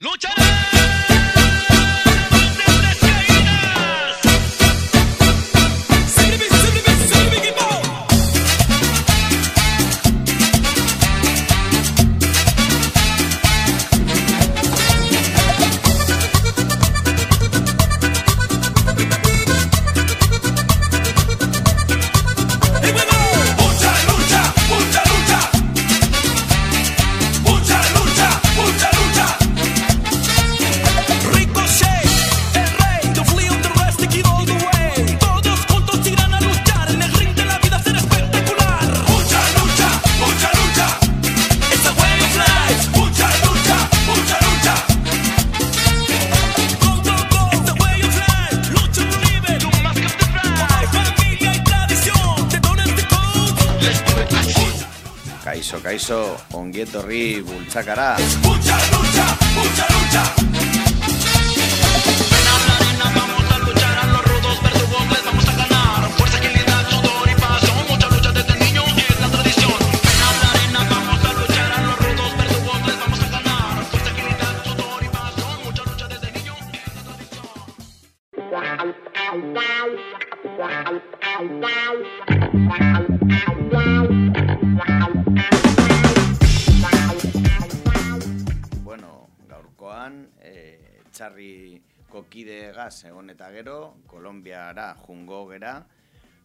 Mucha ongietorri bultzakara. Mucha lucha, egon eta gero, Kolombiara jungo gera,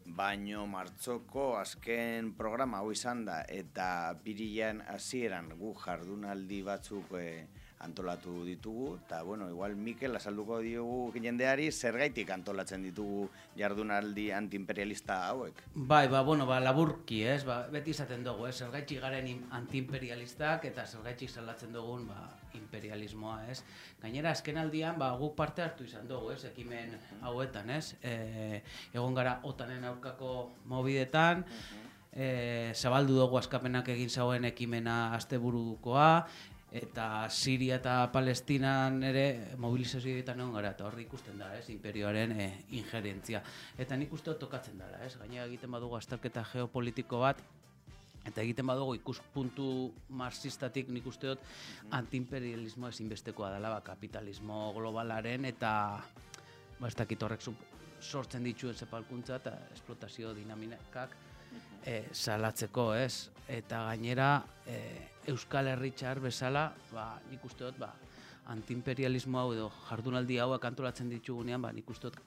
baino martxoko azken programa hau izan da, eta pirilan hasieran gu jardunaldi batzuk e, antolatu ditugu, eta bueno, igual Mikel azalduko diogu jendeari zergaitik antolatzen ditugu jardunaldi antiimperialista hauek. Bai, ba, bueno, ba, laburki, ez, ba, beti izaten dugu, ez, zergaitxik garen im- antiimperialistak eta zergaitxik salatzen dugun, ba, imperialismoa, ez. Gainera, azken aldian, ba, guk parte hartu izan dugu, ez, ekimen hauetan, ez. E, egon gara otanen aurkako mobidetan, e, zabaldu dugu askapenak egin zauen ekimena asteburukoa, eta Siria eta Palestinan ere mobilizazioetan egon gara, eta horri ikusten da, ez, imperioaren e, injerentzia. Eta nik uste tokatzen dela, ez, gainera egiten badugu azterketa geopolitiko bat, eta egiten badugu ikuspuntu marxistatik nik uste dut antiimperialismoa ezinbestekoa dela, ba, kapitalismo globalaren eta ba, ez dakit horrek sortzen dituen zepalkuntza eta esplotazio dinamikak e, salatzeko, ez? Eta gainera, e, Euskal Herritxar bezala, ba, nik uste dut, ba, antiimperialismo hau edo jardunaldi hauek antolatzen ditugunean, ba, nik uste dut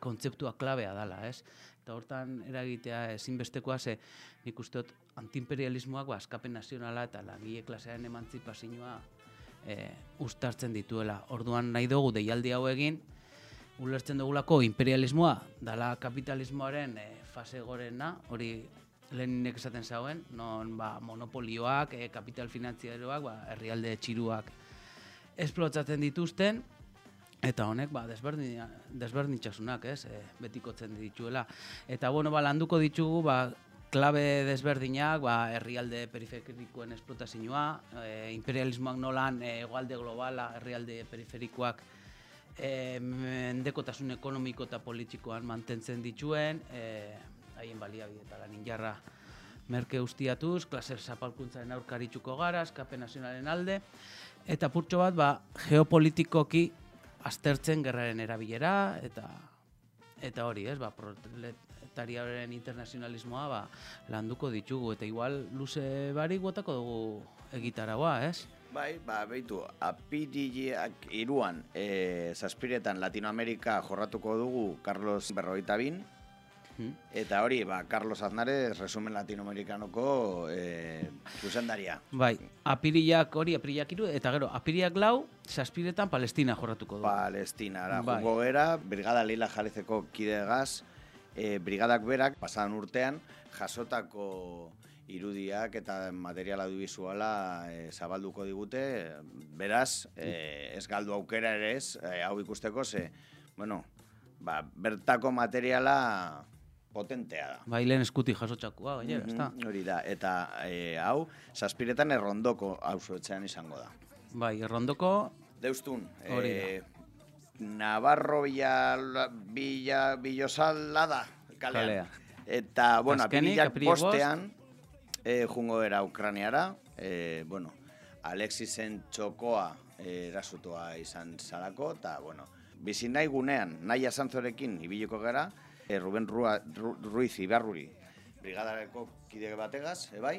kontzeptua klabea dala, ez? Eta hortan eragitea ezinbestekoa ze nik uste dut antiimperialismoak ba, askapen nazionala eta langile klasearen emantzipazioa e, ustartzen dituela. Orduan nahi dugu deialdi hau egin, ulertzen dugulako imperialismoa dala kapitalismoaren e, fase gorena, hori Leninek esaten zauen, non ba, monopolioak, e, kapital finantzieroak, ba, herrialde txiruak esplotatzen dituzten, Eta honek, ba, desberdin, desberdintxasunak, ez, e, betikotzen dituela. Eta, bueno, ba, landuko ditugu, ba, klabe desberdinak, ba, herrialde periferikoen esplotazioa, e, imperialismoak nolan, e, egoalde globala, herrialde periferikoak, e, mendekotasun ekonomiko eta politikoan mantentzen dituen, e, haien baliabide eta lan injarra merke ustiatuz, klase zapalkuntzaren aurkaritzuko gara, eskapen nazionalen alde, eta purtxo bat, ba, geopolitikoki aztertzen gerraren erabilera, eta eta hori, ez, ba, proletariaren internazionalismoa ba, landuko ditugu, eta igual luze barik botako dugu egitaragoa, ez? Bai, ba, beitu, apirileak iruan, e, zazpiretan Latinoamerika jorratuko dugu Carlos Berroita bin, Hmm? eta hori, ba, Carlos Aznarez, resumen latinoamerikanoko e, zuzendaria. Bai, apirilak hori, apirilak iru, eta gero, apirilak lau, zazpiretan Palestina jorratuko dugu. Palestinara Bai. jungo gera, Brigada Lila Jalezeko kidegaz, e, brigadak berak, pasadan urtean, jasotako irudiak eta materiala audiovisuala e, zabalduko digute, beraz, e, ez galdu aukera ere ez, e, hau ikusteko, ze, bueno, ba, bertako materiala potentea da. Bai, lehen eskuti jasotxakoa, gainera, ezta? Mhm, Hori da, eta e, hau, zazpiretan errondoko auzoetxean izango da. Bai, errondoko, Deustun, Hori eh, Navarro Villa, Villa, Villosala da, kalean. Kalea. Eta, bueno, Azkenik, apirilak bostean, eh, jungo era Ukraniara, eh, bueno, Alexisen txokoa eh, erasutua izan zalako, eta, bueno, bizi nahi gunean, nahi asantzorekin ibiliko gara, eh, Ruben Rua, Ru, Ruiz Ibarruri, brigadareko kide bategaz, ebai,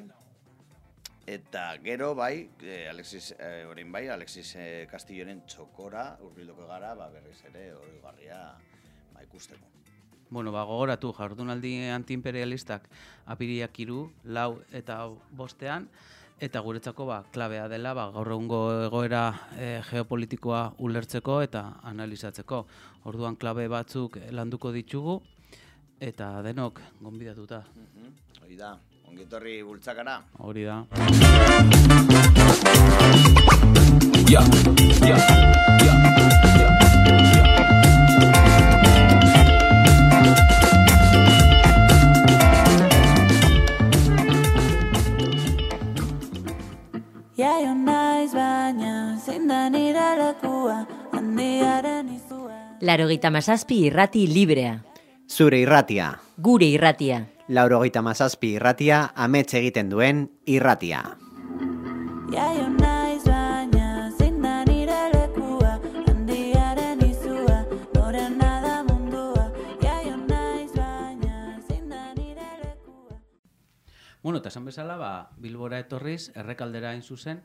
Eta gero bai, eh, Alexis, eh, orain bai, Alexis eh, Castilloren txokora urbilduko gara, ba, berriz ere hori garria ba, ikusteko. Bueno, ba, gogoratu, jardunaldi antiimperialistak apiriak iru, lau eta bostean, eta guretzako ba, klabea dela ba, gaur egungo egoera e, geopolitikoa ulertzeko eta analizatzeko. Orduan klabe batzuk landuko ditugu, eta denok gonbidatuta. Mhm, Hori da, ongetorri bultzakara. Hori da. Yeah, yeah, yeah, Jaio naiz baina zein da nire lekua handiaren izua. Larogeita mazazpi irrati librea. Zure irratia. Gure irratia. Laurogeita mazazpi irratia amets egiten duen irratia. Jaio naiz Bueno, eta esan bezala, ba, Bilbora etorriz, errekaldera hain zuzen,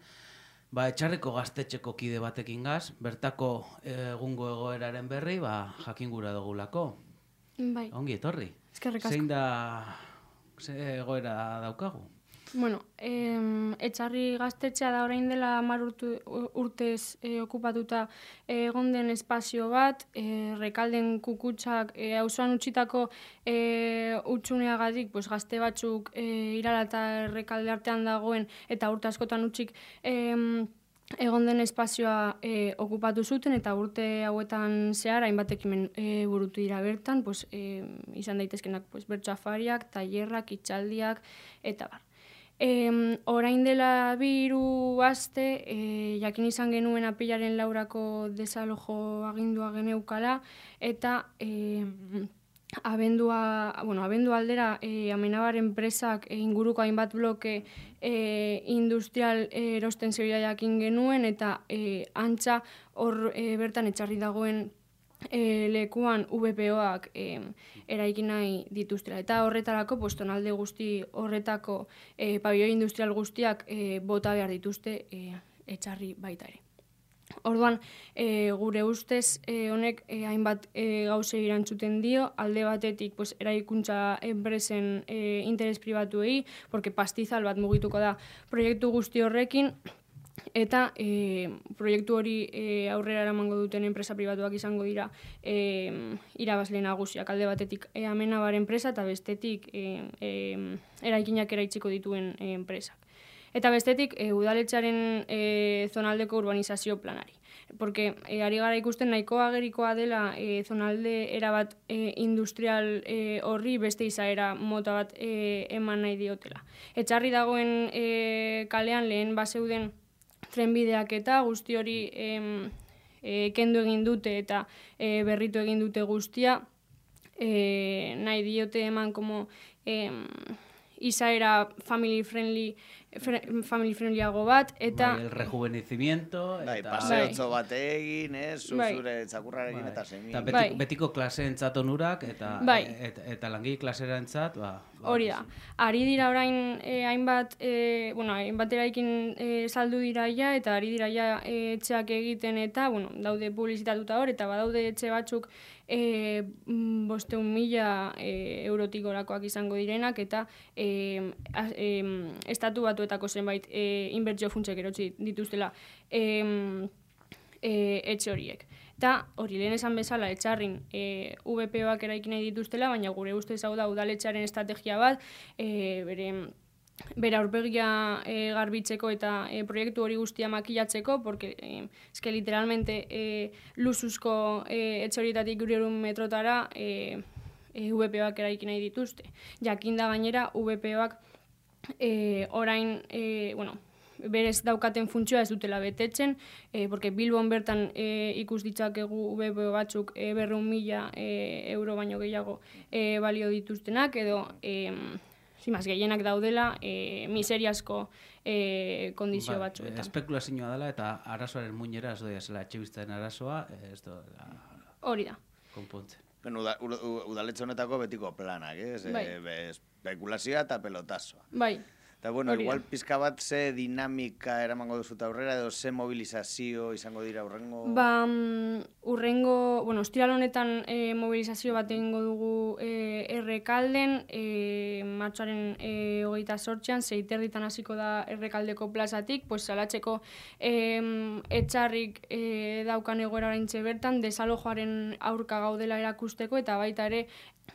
ba, etxarreko gaztetxeko kide batekin gaz, bertako egungo egoeraren berri, ba, jakin gura dugulako. Bai, Ongi etorri. eskerrik asko. Zein da, ze egoera daukagu? Bueno, em, etxarri gaztetxea da orain dela hamar urtez e, okupatuta eh, egon den espazio bat, e, rekalden kukutsak e, auzoan utzitako e, utxuneagatik pues, gazte batzuk e, irala eta rekalde artean dagoen eta urte askotan utxik em, egon den espazioa e, okupatu zuten eta urte hauetan zehar hainbat ekimen e, burutu dira bertan, pues, e, izan daitezkenak pues, bertxafariak, tailerrak, itxaldiak, eta bar. E, orain dela bi hiru aste, e, jakin izan genuen apilaren laurako desalojo agindua geneukala, eta e, abendua, bueno, abendu aldera e, amenabar enpresak e, inguruko hainbat bloke e, industrial e, erosten zebila jakin genuen eta e, antza hor e, bertan etxarri dagoen e, lekuan VPOak e, eraiki nahi dituztela. Eta horretarako, pues, tonalde guzti horretako e, pabioi industrial guztiak e, bota behar dituzte e, etxarri baita ere. Orduan, e, gure ustez e, honek e, hainbat e, gauze irantzuten dio, alde batetik pues, eraikuntza enpresen e, interes pribatuei, porque pastizal bat mugituko da proiektu guzti horrekin, eta e, proiektu hori e, aurrera eramango duten enpresa pribatuak izango dira e, irabazle nagusiak alde batetik e, amenabar enpresa eta bestetik e, e, eraikinak eraitziko dituen enpresak. Eta bestetik, e, udaletxaren e, zonaldeko urbanizazio planari. Porque e, ari gara ikusten nahiko agerikoa dela e, zonalde erabat e, industrial e, horri beste izaera mota bat e, eman nahi diotela. Etxarri dagoen e, kalean lehen baseuden trenbideak eta guzti hori em, e, kendu egin dute eta e, berritu egin dute guztia. E, nahi diote eman como em, izaera family friendly family friendlyago bat eta Bai, el rejuvenecimiento. Bai, eta- paseotxo bat egin, ez, zu Bai. zure txakurrarekin Bai. eta semi. Eta beti, Bai. betiko klaseentzat onurak eta Bai. eta, eta langile klaserantzat, ba, ba, Hori da. Ari dira orain eh, hainbat, eh, bueno, hainbat eraikin eh, saldu dira ja, eta ari dira ja eh, etxeak egiten eta, bueno, daude publizitatuta hor, eta badaude etxe batzuk eh, mm, bosteun mila eh, eurotik gorakoak izango direnak, eta eh, az- em, estatu batuetako zenbait eh, inbertsio funtsek erotzi dituztela em, e, etxe horiek. Eta hori lehen esan bezala etxarrin e, VPOak eraiki nahi dituztela, baina gure ustez hau da udaletxaren estrategia bat, e, bere bere aurpegia e, garbitzeko eta e, proiektu hori guztia makilatzeko, porque e, eske literalmente e, lusuzko e, etxe horietatik gure metrotara e, e, VPOak eraiki nahi dituzte. Jakinda gainera VPOak e, orain, e, bueno, berez daukaten funtzioa ez dutela betetzen, e, porque Bilbon bertan e, ikus ditzakegu VPO batzuk e, berreun mila e, euro baino gehiago e, balio dituztenak, edo e, zimaz, gehienak daudela e, miseriazko e, kondizio Bai, batzuetan. Espekulazioa dela eta arazoaren muinera ez doia zela etxe arazoa, ez doela Hori da. konpontzen. Uda, u- udaletxe honetako betiko planak, ez? Bai. E, be- espekulazioa eta pelotazoa. Bai, Eta bueno, Hori da. igual pizka bat ze dinamika eramango duzut aurrera edo ze mobilizazio izango dira aurrengo... Ba, mm, urrengo, bueno, ostiral honetan e, mobilizazio bat egingo dugu e, errekalden, e, martxoaren e, hogeita sortxean, zeiterditan hasiko da errekaldeko plazatik, pues salatzeko e, etxarrik e, daukan egoera oraintxe bertan, desalojoaren aurka gaudela erakusteko, eta baita ere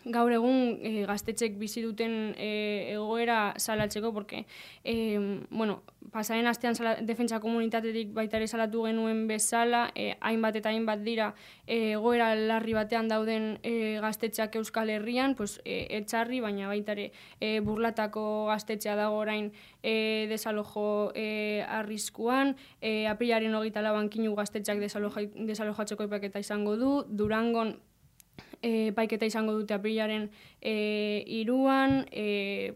gaur egun e, gaztetxek bizi duten e, egoera salatzeko, porque, e, bueno, pasaren astean sala, defentsa komunitatetik baita ere salatu genuen bezala, e, hainbat eta hainbat dira e, egoera larri batean dauden e, gaztetxeak Euskal Herrian, pues, e, etxarri, baina baita ere e, burlatako gaztetxea dago orain e, desalojo e, arriskuan, e, aprilaren hogeita laban kinu gaztetxeak desaloja, desalojatzeko epaketa izango du, Durangon e, paiketa izango dute aprilaren e, iruan, e,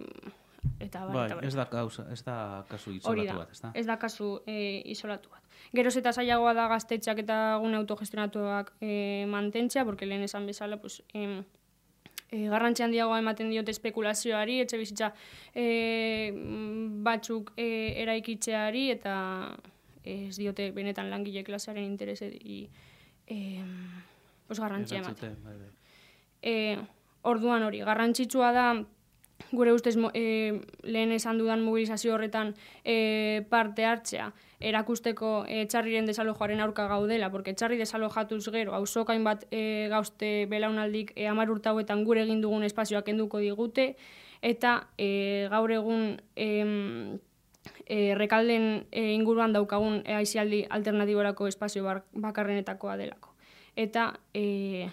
eta bar, Bai, eta bar. ez da, kausa, ez da kasu isolatu da, bat, ez da? ez da kasu e, isolatu bat. Geroz eta zailagoa da gaztetxak eta gune autogestionatuak e, mantentzea, porque lehen esan bezala, pues, em, e, garrantzi handiagoa ematen diote espekulazioari, etxe bizitza e, batzuk e, eraikitzeari, eta ez diote benetan langile klasearen interesei e, pues, garrantzia ematen. Bai, bai. E, orduan hori, garrantzitsua da gure ustez e, lehen esan dudan mobilizazio horretan e, parte hartzea erakusteko e, txarriren desalojoaren aurka gaudela, porque txarri desalojatuz gero, auzokain bat e, gauzte belaunaldik e, amar urte hauetan gure egin dugun espazioak kenduko digute, eta e, gaur egun em, e, rekalden e, inguruan daukagun e, aizialdi alternatiborako espazio bakarrenetakoa delako. Eta e,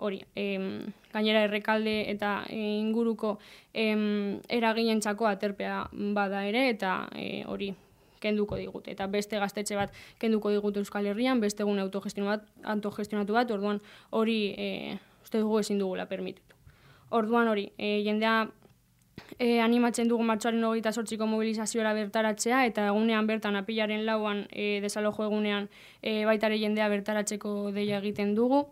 hori, em, gainera errekalde eta e, inguruko em, eraginentzako aterpea bada ere, eta e, hori kenduko digute. Eta beste gaztetxe bat kenduko digute Euskal Herrian, beste egun autogestionatu bat, autogestionatu bat orduan hori e, uste dugu ezin dugula permititu. Orduan hori, e, jendea e, animatzen dugu martxoaren hogeita sortziko mobilizaziora bertaratzea, eta egunean bertan apilaren lauan e, desalojo egunean e, baitare jendea bertaratzeko deia egiten dugu.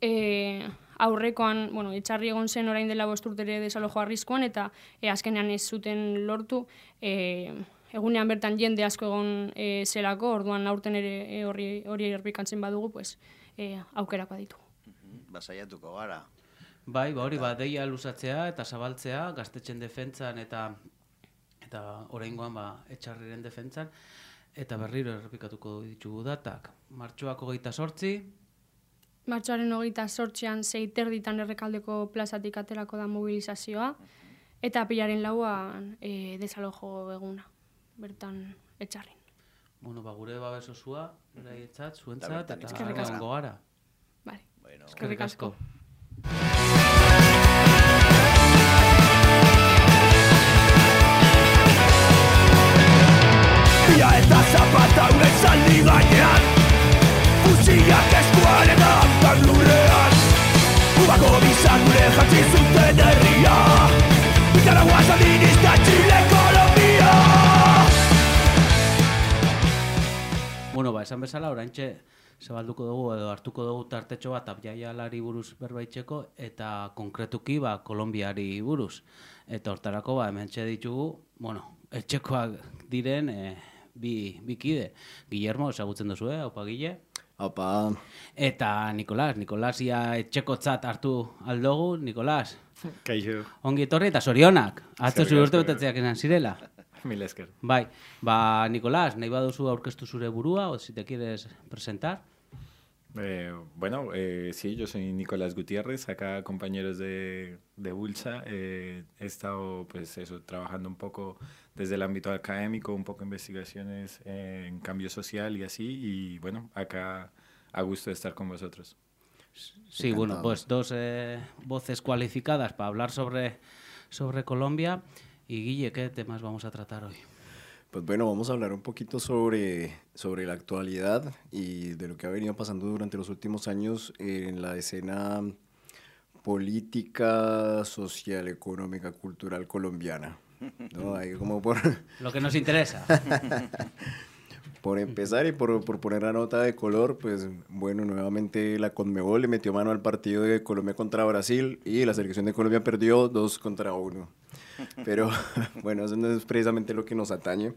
E, aurrekoan, bueno, etxarri egon zen orain dela bost urtere desalojo arriskuan, eta e, azkenean ez zuten lortu, e, egunean bertan jende asko egon e, zelako, orduan aurten ere e, horri, hori erbikantzen badugu, pues, e, aukerako ditu. Basaiatuko gara. Bai, ba hori, ba, deia luzatzea eta zabaltzea, gaztetxen defentzan eta eta oraingoan ba, etxarriren defentzan, eta berriro errepikatuko ditugu datak. Martxoak hogeita sortzi, Martxoaren hogeita sortzean zeiterditan errekaldeko plazatik aterako da mobilizazioa, eta apilaren lauan e, desalojo eguna, bertan etxarrin. bueno, ba, gure babes osua, beraietzat, zuentzat, bertan eta Eskerrik asko. egongo gara. Vale. Bueno, Eskerrik asko. Ia eta zapata ure zaldi gainean Fusiak eskuan eta hankan lurrean Ubako bizan gure jantzi zuten herria Nicaragua, Sandinista, Chile, Colombia Bueno, ba, esan bezala, oraintxe zabalduko dugu edo hartuko dugu tartetxo bat abjaialari buruz berbaitzeko eta konkretuki ba, Kolombiari buruz. Eta hortarako ba, hemen ditugu, bueno, etxekoak diren e, bi, bi kide. Guillermo, ezagutzen duzu, eh? Opa, Guille? Opa, Eta Nikolas, Nikolas ia etxekotzat hartu aldogu, Nikolas. kaixo, Ongi etorri eta sorionak. Atzo zure urte betetzeak izan zirela. mil esker. Bai, ba, Nikolas, nahi baduzu aurkeztu zure burua, o si te quieres presentar. Eh, bueno, eh, sí, yo soy Nicolás Gutiérrez, acá compañeros de, de Bulsa. eh, he estado, pues eso, trabajando un poco desde el ámbito académico, un poco investigaciones eh, en cambio social y así. Y bueno, acá a gusto de estar con vosotros. Sí, bueno, pues dos eh, voces cualificadas para hablar sobre, sobre Colombia. Y Guille, ¿qué temas vamos a tratar hoy? Pues bueno, vamos a hablar un poquito sobre, sobre la actualidad y de lo que ha venido pasando durante los últimos años en la escena política social, económica, cultural colombiana. ¿No? Ahí como por, Lo que nos interesa. por empezar y por, por poner la nota de color, pues bueno, nuevamente la Conmebol le metió mano al partido de Colombia contra Brasil y la selección de Colombia perdió dos contra uno. Pero bueno, eso no es precisamente lo que nos atañe.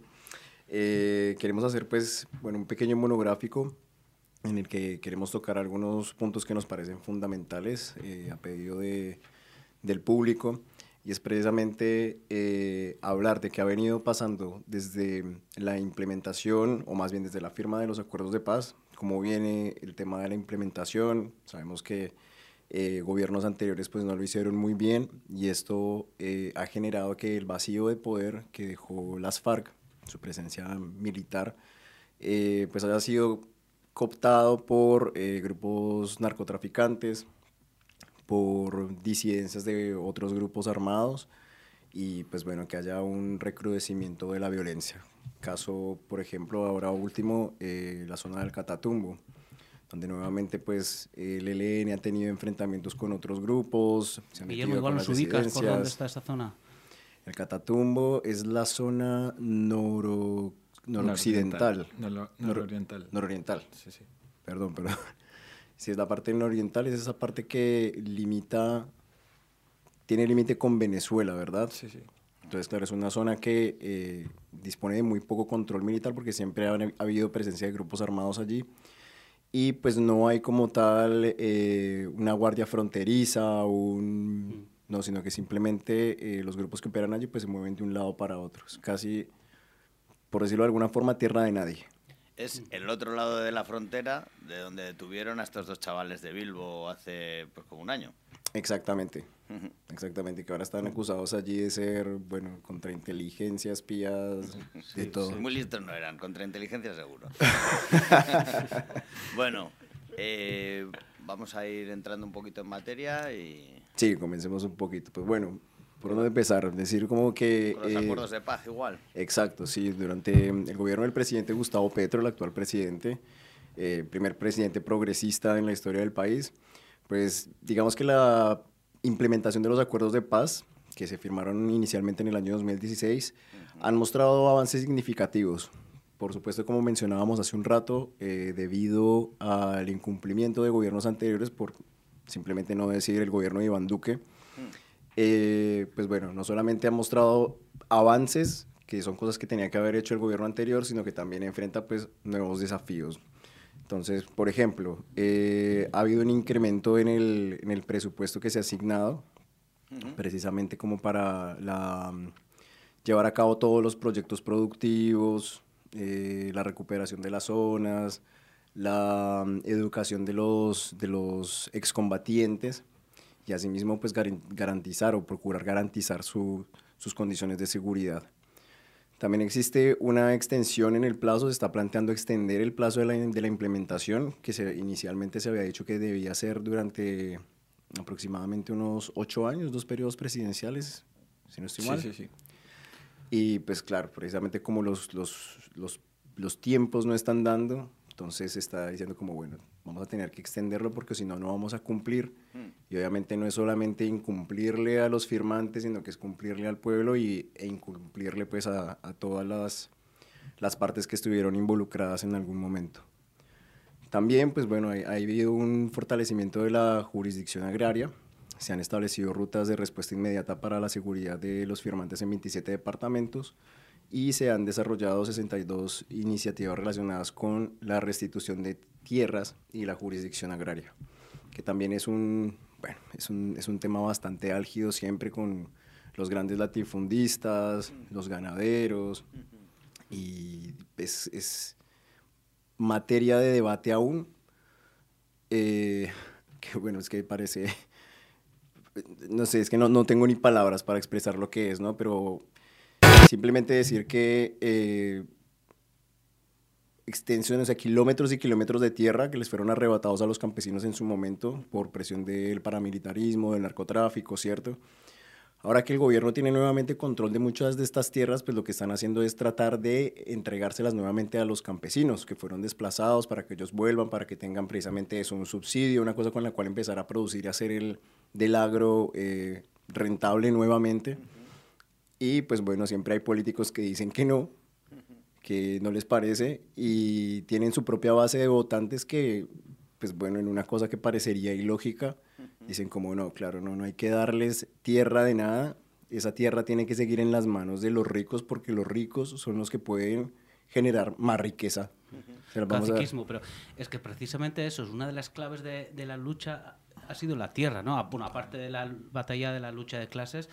Eh, queremos hacer pues, bueno, un pequeño monográfico en el que queremos tocar algunos puntos que nos parecen fundamentales eh, a pedido de, del público y es precisamente eh, hablar de qué ha venido pasando desde la implementación o más bien desde la firma de los acuerdos de paz, cómo viene el tema de la implementación, sabemos que eh, gobiernos anteriores pues no lo hicieron muy bien y esto eh, ha generado que el vacío de poder que dejó las FARC, su presencia militar, eh, pues haya sido cooptado por eh, grupos narcotraficantes, por disidencias de otros grupos armados y pues bueno, que haya un recrudecimiento de la violencia. Caso, por ejemplo, ahora último, eh, la zona del Catatumbo, donde nuevamente pues el ELN ha tenido enfrentamientos con otros grupos. Se han Guillermo, igual nos ubicas por dónde está esta zona. El Catatumbo es la zona noro, noroccidental. Nororiental. Nor- Nororiental. nororiental. Sí, sí. Perdón, perdón. Si es la parte nororiental, es esa parte que limita, tiene límite con Venezuela, ¿verdad? Sí, sí. Entonces, claro, es una zona que eh, dispone de muy poco control militar porque siempre ha, ha habido presencia de grupos armados allí. Y pues no hay como tal eh, una guardia fronteriza, un, no, sino que simplemente eh, los grupos que operan allí pues se mueven de un lado para otro. Es casi, por decirlo de alguna forma, tierra de nadie. Es el otro lado de la frontera de donde detuvieron a estos dos chavales de Bilbo hace pues como un año. Exactamente, exactamente, que ahora están acusados allí de ser, bueno, contrainteligencia, espías, de todo. Muy listos no eran, contra inteligencia seguro. bueno, eh, vamos a ir entrando un poquito en materia y Sí, comencemos un poquito. Pues bueno, ¿por dónde empezar? Decir como que... con los eh, acuerdos de paz igual. Exacto, sí, durante el gobierno del presidente Gustavo Petro, el actual presidente, eh, primer presidente progresista en la historia del país, pues digamos que la implementación de los acuerdos de paz, que se firmaron inicialmente en el año 2016, han mostrado avances significativos. Por supuesto, como mencionábamos hace un rato, eh, debido al incumplimiento de gobiernos anteriores, por simplemente no decir el gobierno de Iván Duque, eh, pues bueno, no solamente ha mostrado avances, que son cosas que tenía que haber hecho el gobierno anterior, sino que también enfrenta pues nuevos desafíos. Entonces, por ejemplo, eh, ha habido un incremento en el, en el presupuesto que se ha asignado, precisamente como para la, mm, llevar a cabo todos los proyectos productivos, eh, la recuperación de las zonas, la mm, educación de los, de los excombatientes y asimismo pues garan- garantizar o procurar garantizar su- sus condiciones de seguridad. También existe una extensión en el plazo, se está planteando extender el plazo de la, de la implementación, que se, inicialmente se había dicho que debía ser durante aproximadamente unos ocho años, dos periodos presidenciales, si no estoy mal. Sí, sí, sí. Y pues claro, precisamente como los, los, los, los tiempos no están dando, entonces se está diciendo como, bueno, vamos a tener que extenderlo porque si no, no vamos a cumplir. Y obviamente no es solamente incumplirle a los firmantes, sino que es cumplirle al pueblo y, e incumplirle pues a, a todas las, las partes que estuvieron involucradas en algún momento. También, pues bueno, ha habido un fortalecimiento de la jurisdicción agraria. Se han establecido rutas de respuesta inmediata para la seguridad de los firmantes en 27 departamentos y se han desarrollado 62 iniciativas relacionadas con la restitución de tierras y la jurisdicción agraria, que también es un, bueno, es un, es un tema bastante álgido siempre con los grandes latifundistas, los ganaderos, y es, es materia de debate aún, eh, que bueno, es que parece, no sé, es que no, no tengo ni palabras para expresar lo que es, ¿no? Pero simplemente decir que eh, extensiones, o sea, kilómetros y kilómetros de tierra que les fueron arrebatados a los campesinos en su momento por presión del paramilitarismo, del narcotráfico, ¿cierto? Ahora que el gobierno tiene nuevamente control de muchas de estas tierras, pues lo que están haciendo es tratar de entregárselas nuevamente a los campesinos que fueron desplazados para que ellos vuelvan, para que tengan precisamente eso, un subsidio, una cosa con la cual empezar a producir y hacer el del agro eh, rentable nuevamente. Y pues bueno, siempre hay políticos que dicen que no, que no les parece y tienen su propia base de votantes que, pues bueno, en una cosa que parecería ilógica, dicen como no, claro, no, no hay que darles tierra de nada, esa tierra tiene que seguir en las manos de los ricos porque los ricos son los que pueden generar más riqueza. A- Caciquismo, pero es que precisamente eso es una de las claves de, de la lucha ha sido la tierra, ¿no? Bueno, aparte de la batalla de la lucha de clases,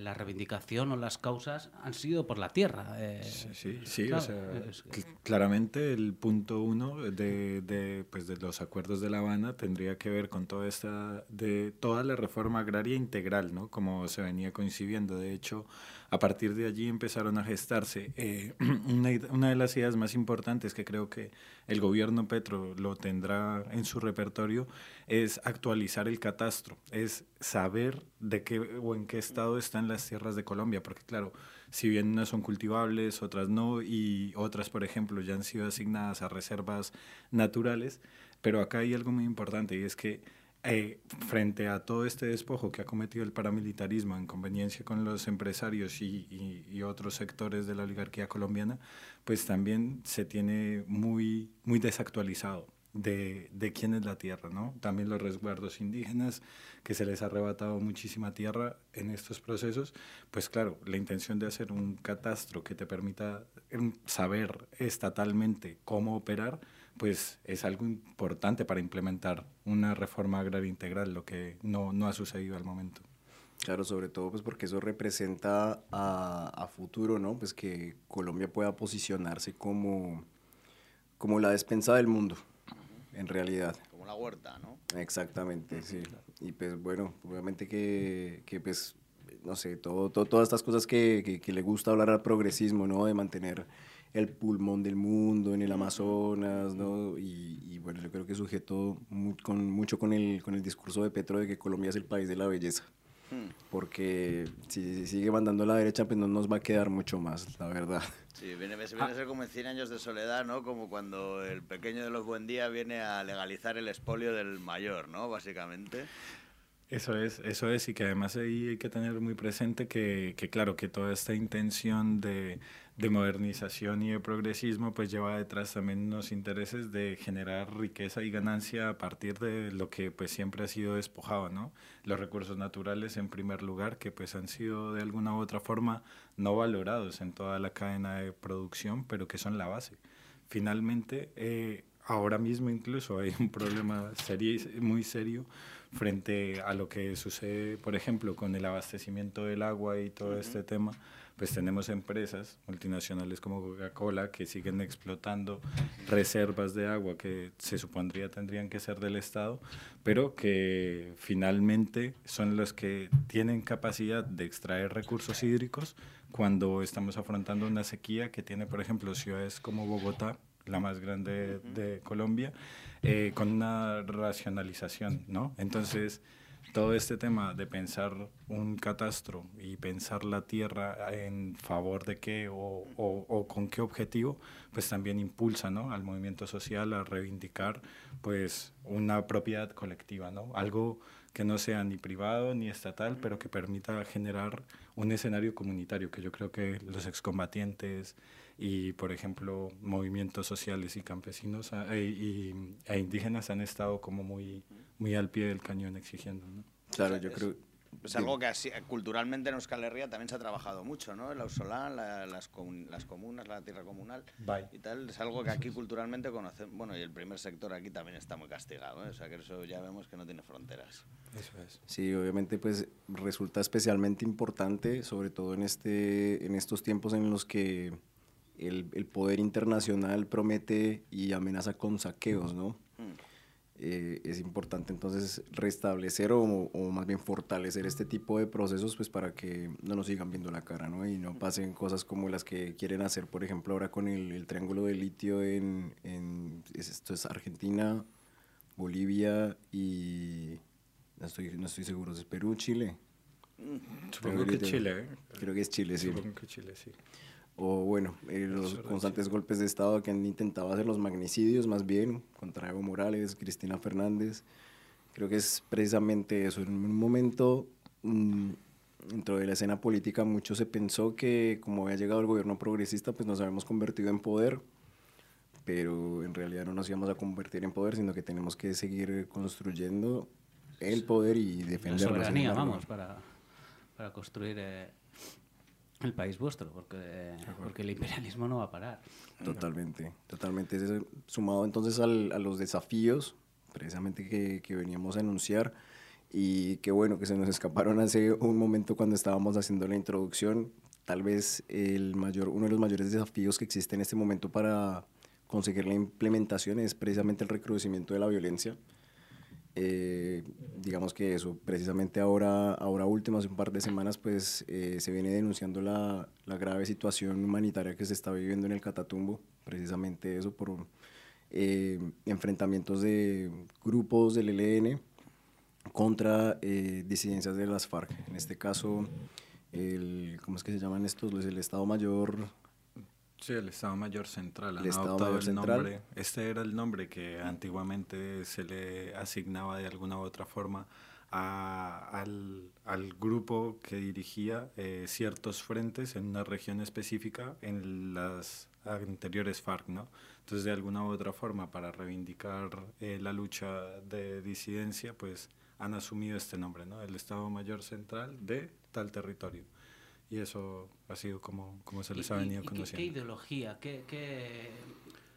la reivindicación o las causas han sido por la tierra. eh, Sí, sí, sí, claro, o sea, es- claramente el punto uno de, de, pues de los acuerdos de La Habana tendría que ver con toda esta, de toda la reforma agraria integral, ¿no? Como se venía coincidiendo. De hecho, a partir de allí empezaron a gestarse. Eh, una, una de las ideas más importantes que creo que el gobierno Petro lo tendrá en su repertorio es actualizar el catastro, es saber de qué o en qué estado están las tierras de Colombia, porque claro, si bien unas son cultivables, otras no, y otras, por ejemplo, ya han sido asignadas a reservas naturales, pero acá hay algo muy importante y es que eh, frente a todo este despojo que ha cometido el paramilitarismo en conveniencia con los empresarios y, otros sectores de la oligarquía colombiana, pues también se tiene muy, desactualizado de, de quién es la tierra, ¿no? También los resguardos indígenas, que se les ha arrebatado muchísima tierra en estos procesos, pues claro, la intención de hacer un catastro que te permita em, saber estatalmente cómo operar, pues es algo importante para implementar una reforma agraria integral, lo que no, no ha sucedido al momento. Claro, sobre todo pues porque eso representa a, a futuro, ¿no? Pues que Colombia pueda posicionarse como, como la despensa del mundo, en realidad. Como la huerta, ¿no? Exactamente, sí. Y pues bueno, obviamente que, que pues, no sé, todo, todo- todas estas cosas que, que, que le gusta hablar al progresismo, ¿no? De mantener el pulmón del mundo en el Amazonas, ¿no? Y, y bueno, yo creo que sujeto con, mucho con el, con el discurso de Petro de que Colombia es el país de la belleza. Hmm. Porque si si sigue mandando a la derecha, pues no nos va a quedar mucho más, la verdad. Sí, viene, viene a ser como en 100 años de soledad, ¿no? Como cuando el pequeño de los buen día viene a legalizar el expolio del mayor, ¿no? Básicamente. Eso es, eso es, y que además ahí hay que tener muy presente que, que claro, que toda esta intención de, de modernización y de progresismo pues lleva detrás también unos intereses de generar riqueza y ganancia a partir de lo que pues siempre ha sido despojado, ¿no? Los recursos naturales en primer lugar que pues han sido de alguna u otra forma no valorados en toda la cadena de producción, pero que son la base. Finalmente, eh, ahora mismo incluso hay un problema serio, muy serio frente a lo que sucede, por ejemplo, con el abastecimiento del agua y todo este tema, pues tenemos empresas multinacionales como Coca-Cola que siguen explotando reservas de agua que se supondría tendrían que ser del Estado, pero que finalmente son los que tienen capacidad de extraer recursos hídricos cuando estamos afrontando una sequía que tiene, por ejemplo, ciudades como Bogotá, la más grande de Colombia, eh, con una racionalización, ¿no? Entonces, todo este tema de pensar un catastro y pensar la tierra en favor de qué o, con qué objetivo, pues también impulsa, ¿no? Al movimiento social a reivindicar, pues, una propiedad colectiva, ¿no? Algo que no sea ni privado ni estatal, pero que permita generar un escenario comunitario, que yo creo que los excombatientes y, por ejemplo, movimientos sociales y campesinos e, y- e indígenas han estado como muy, muy al pie del cañón exigiendo. ¿no? Claro, yo creo... Es algo que así, culturalmente en Euskal Herria también se ha trabajado mucho, ¿no? El ausolán, la- las, comun- las comunas, la tierra comunal Bye. y tal. Es algo que aquí culturalmente conocemos. Bueno, y el primer sector aquí también está muy castigado, ¿eh? O sea, que eso ya vemos que no tiene fronteras. Eso es. Sí, obviamente pues resulta especialmente importante, sobre todo en, este, en estos tiempos en los que el, el poder internacional promete y amenaza con saqueos, ¿no? Eh, es importante entonces restablecer o, o más bien fortalecer este tipo de procesos pues para que no nos sigan viendo la cara, ¿no? Y no pasen cosas como las que quieren hacer, por ejemplo, ahora con el, el triángulo de litio en, en es- esto es Argentina, Bolivia y no estoy, no estoy seguro, ¿es Perú, Chile? Supongo que ahorita- Chile, ¿eh? Creo que es Chile, sí. Supongo que Chile, sí. O bueno, eh, los constantes golpes de Estado que han intentado hacer los magnicidios más bien contra Evo Morales, Cristina Fernández. Creo que es precisamente eso. En un momento, mm, dentro de la escena política, mucho se pensó que como había llegado el gobierno progresista, pues nos habíamos convertido en poder, pero en realidad no nos íbamos a convertir en poder, sino que tenemos que seguir construyendo el poder y La defenderlo. sin soberanía, vamos, para, para construir eh, el país vuestro, porque, porque el imperialismo no va a parar. Totalmente, totalmente. Sumado entonces al- a los desafíos, precisamente que, que veníamos a enunciar, y qué bueno que se nos escaparon hace un momento cuando estábamos haciendo la introducción. Tal vez el mayor, uno de los mayores desafíos que existe en este momento para conseguir la implementación es precisamente el recrudecimiento de la violencia. Eh, digamos que eso, precisamente ahora, ahora último, hace un par de semanas, pues eh, se viene denunciando la, la grave situación humanitaria que se está viviendo en el Catatumbo, precisamente eso por eh, enfrentamientos de grupos del ELN contra eh, disidencias de las FARC. En este caso, el, ¿cómo es que se llaman estos? El Estado Mayor Sí, el Estado Mayor Central. El Han Estado adoptado Mayor el Central. nombre. Este era el nombre que antiguamente se le asignaba de alguna u otra forma a- al, al grupo que dirigía eh, ciertos frentes en una región específica en las anteriores FARC, ¿no? Entonces, de alguna u otra forma, para reivindicar eh, la lucha de disidencia, pues han asumido este nombre, ¿no? El Estado Mayor Central de tal territorio. Y eso ha sido como, como se les ¿Y- ha venido y qué- conociendo. ¿Qué, ideología, qué, qué,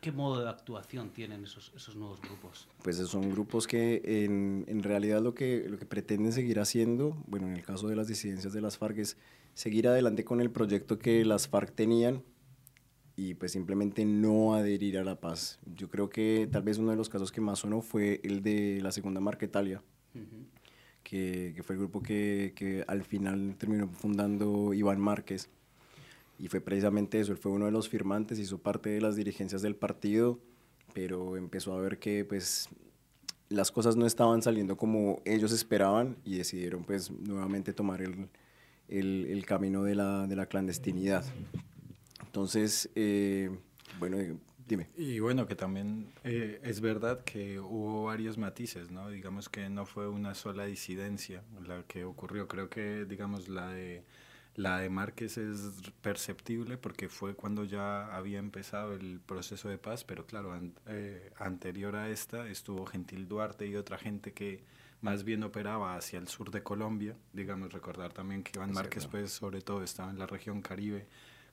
qué modo de actuación tienen esos, esos nuevos grupos? Pues son grupos que en, en realidad lo que, lo que pretenden seguir haciendo, bueno, en el caso de las disidencias de las FARC, es seguir adelante con el proyecto que las FARC tenían y pues simplemente no adherir a la paz. Yo creo que tal vez uno de los casos que más sonó fue el de la Segunda Marquetalia, que, que fue el grupo que, que al final terminó fundando Iván Márquez. Y fue precisamente eso, él fue uno de los firmantes, hizo parte de las dirigencias del partido, pero empezó a ver que pues las cosas no estaban saliendo como ellos esperaban y decidieron pues nuevamente tomar el, el, el camino de la, de la clandestinidad. Entonces, eh, bueno, dime. Y bueno, que también eh, es verdad que hubo varios matices, ¿no? Digamos que no fue una sola disidencia la que ocurrió. Creo que, digamos, la de, la de Márquez es perceptible porque fue cuando ya había empezado el proceso de paz, pero claro, an- eh, anterior a esta estuvo Gentil Duarte y otra gente que más bien operaba hacia el sur de Colombia. Digamos, recordar también que Iván Márquez, pues, sobre todo estaba en la región Caribe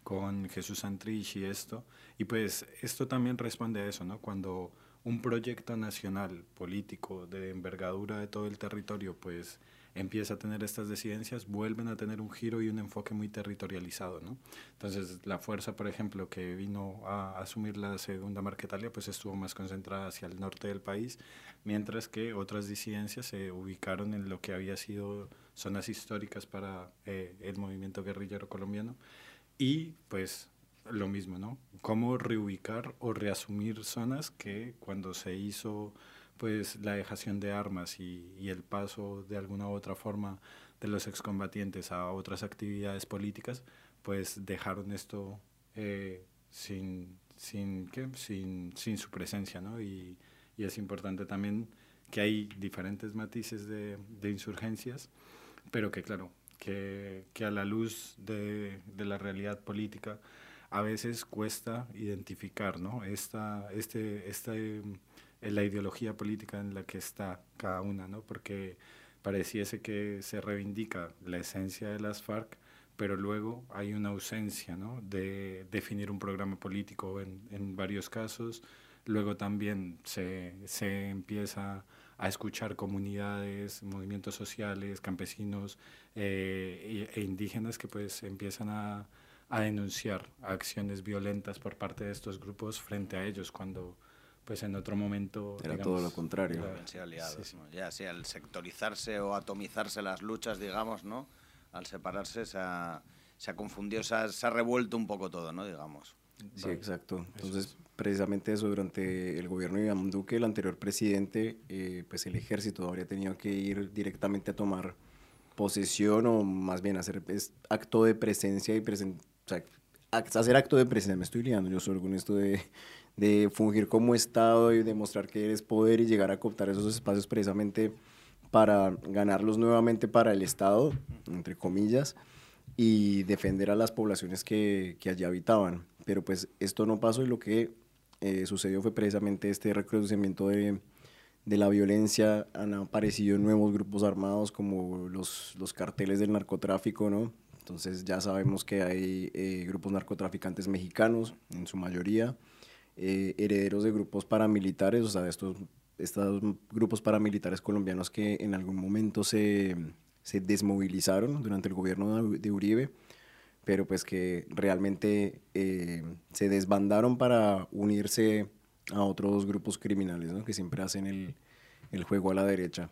con Jesús Santrich y esto. Y pues esto también responde a eso, ¿no? Cuando un proyecto nacional político de envergadura de todo el territorio, pues empieza a tener estas disidencias, vuelven a tener un giro y un enfoque muy territorializado, ¿no? Entonces, la fuerza, por ejemplo, que vino a asumir la segunda Marquetalia, pues estuvo más concentrada hacia el norte del país, mientras que otras disidencias se ubicaron en lo que había sido zonas históricas para eh, el movimiento guerrillero colombiano. Y pues lo mismo, ¿no? Cómo reubicar o reasumir zonas que cuando se hizo pues la dejación de armas y, el paso de alguna u otra forma de los excombatientes a otras actividades políticas, pues dejaron esto eh, sin, sin, ¿qué? sin, sin su presencia, ¿no? Y, y es importante también que hay diferentes matices de, de insurgencias, pero que claro, que, que a la luz de, de la realidad política a veces cuesta identificar ¿no? esta, este, esta, eh, la ideología política en la que está cada una, ¿no? porque pareciese que se reivindica la esencia de las FARC, pero luego hay una ausencia ¿no? de definir un programa político en, en varios casos, luego también se, se empieza a escuchar comunidades, movimientos sociales, campesinos eh, e, e indígenas que pues empiezan a, a denunciar acciones violentas por parte de estos grupos frente a ellos cuando pues en otro momento Era todo lo contrario. Sí, aliados, sí, sí. ¿no? Ya, sí, al sectorizarse o atomizarse las luchas, digamos, ¿no? Al separarse se ha, se ha confundido, se ha, se ha revuelto un poco todo, ¿no? Digamos. Sí, exacto. Entonces, precisamente eso, durante el gobierno de Iván Duque, el anterior presidente, eh, pues el ejército habría tenido que ir directamente a tomar posesión o más bien hacer es acto de presencia y presen, o sea, ac- hacer acto de presencia, me estoy liando yo solo con esto de, de fungir como Estado y demostrar que eres poder y llegar a cooptar esos espacios precisamente para ganarlos nuevamente para el Estado, entre comillas, y defender a las poblaciones que, que allí habitaban. Pero pues esto no pasó y lo que eh, sucedió fue precisamente este recrudecimiento de, de la violencia. Han aparecido nuevos grupos armados como los, los carteles del narcotráfico, ¿no? Entonces ya sabemos que hay eh, grupos narcotraficantes mexicanos, en su mayoría, eh, herederos de grupos paramilitares, o sea, estos, estos grupos paramilitares colombianos que en algún momento se, se desmovilizaron durante el gobierno de, de Uribe, pero pues que realmente eh, se desbandaron para unirse a otros grupos criminales, ¿no? que siempre hacen el, el juego a la derecha.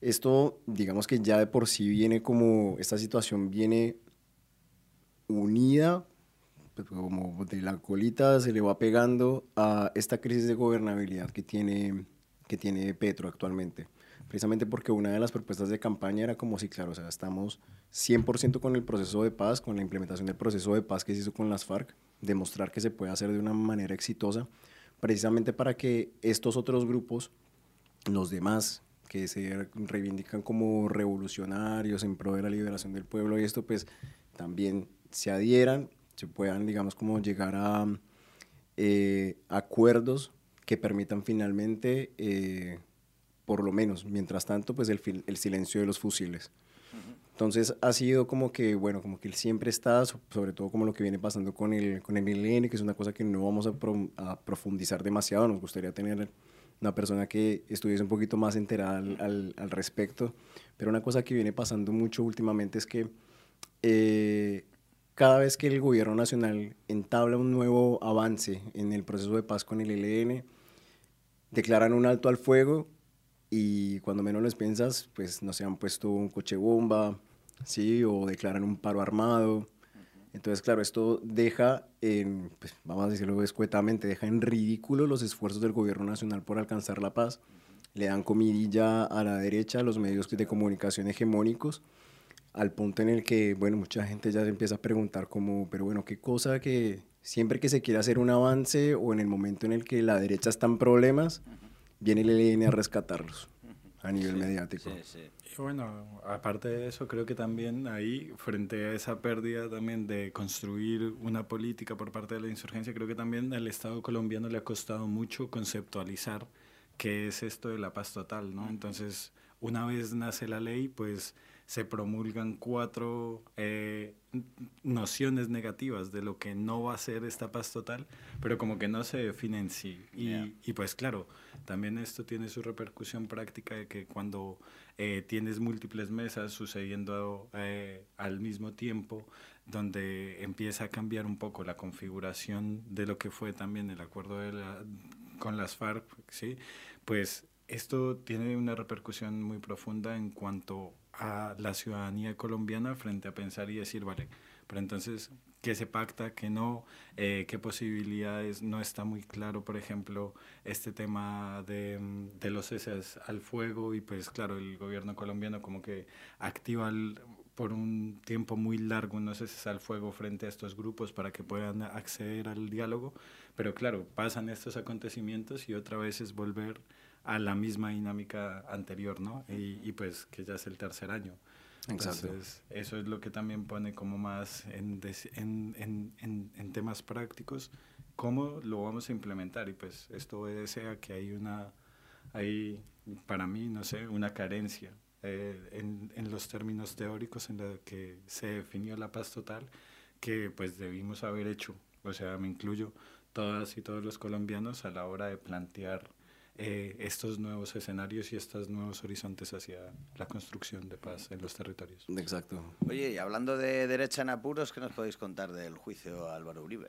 Esto, digamos que ya de por sí viene como, esta situación viene unida, pues, como de la colita se le va pegando a esta crisis de gobernabilidad que tiene, que tiene Petro actualmente. Precisamente porque una de las propuestas de campaña era como, sí, claro, o sea, estamos 100% con el proceso de paz, con la implementación del proceso de paz que se hizo con las FARC, demostrar que se puede hacer de una manera exitosa, precisamente para que estos otros grupos, los demás que se reivindican como revolucionarios en pro de la liberación del pueblo y esto pues también se adhieran, se puedan digamos como llegar a eh, acuerdos que permitan finalmente, eh, por lo menos, mientras tanto, pues el, el silencio de los fusiles. Entonces ha sido como que, bueno, como que él siempre está, so- sobre todo como lo que viene pasando con el, con el ILN, que es una cosa que no vamos a, pro- a profundizar demasiado, nos gustaría tener una persona que estuviese un poquito más enterada al, al- al respecto, pero una cosa que viene pasando mucho últimamente es que eh, cada vez que el gobierno nacional entabla un nuevo avance en el proceso de paz con el ELN, declaran un alto al fuego y cuando menos les piensas, pues no se han puesto un coche bomba, ¿sí? O declaran un paro armado. Entonces, claro, esto deja, en, pues, vamos a decirlo escuetamente, deja en ridículo los esfuerzos del gobierno nacional por alcanzar la paz. Le dan comidilla a la derecha, a los medios de comunicación hegemónicos, al punto en el que, bueno, mucha gente ya se empieza a preguntar como, pero bueno, qué cosa que siempre que se quiere hacer un avance o en el momento en el que la derecha está en problemas, viene el ELN a rescatarlos a nivel mediático. Y bueno, aparte de eso, creo que también ahí, frente a esa pérdida también de construir una política por parte de la insurgencia, creo que también al Estado colombiano le ha costado mucho conceptualizar qué es esto de la paz total, ¿no? Entonces, una vez nace la ley, pues se promulgan cuatro eh, nociones negativas de lo que no va a ser esta paz total, pero como que no se define en sí. Y, Yeah. y pues claro, también esto tiene su repercusión práctica de que cuando eh, tienes múltiples mesas sucediendo eh, al mismo tiempo, donde empieza a cambiar un poco la configuración de lo que fue también el acuerdo de la- con las FARC, ¿sí? pues esto tiene una repercusión muy profunda en cuanto a la ciudadanía colombiana frente a pensar y decir, vale, pero entonces, ¿qué se pacta, qué no? Eh, ¿Qué posibilidades? No está muy claro, por ejemplo, este tema de, mm, de los ceses al fuego y pues claro, el gobierno colombiano como que activa el- por un tiempo muy largo unos ceses al fuego frente a estos grupos para que puedan acceder al diálogo, pero claro, pasan estos acontecimientos y otra vez es volver a la misma dinámica anterior, ¿no? Y, y pues que ya es el tercer año. Exacto. Entonces, eso es lo que también pone como más en, en, en, en, temas prácticos, cómo lo vamos a implementar. Y pues esto obedece a que hay una, hay para mí, no sé, una carencia eh, en los términos teóricos en la que se definió la paz total, que pues debimos haber hecho, o sea, me incluyo todas y todos los colombianos a la hora de plantear eh, estos nuevos escenarios y estos nuevos horizontes hacia la construcción de paz en los territorios. Exacto. Oye, y hablando de derecha en apuros, ¿qué nos podéis contar del juicio a Álvaro Uribe?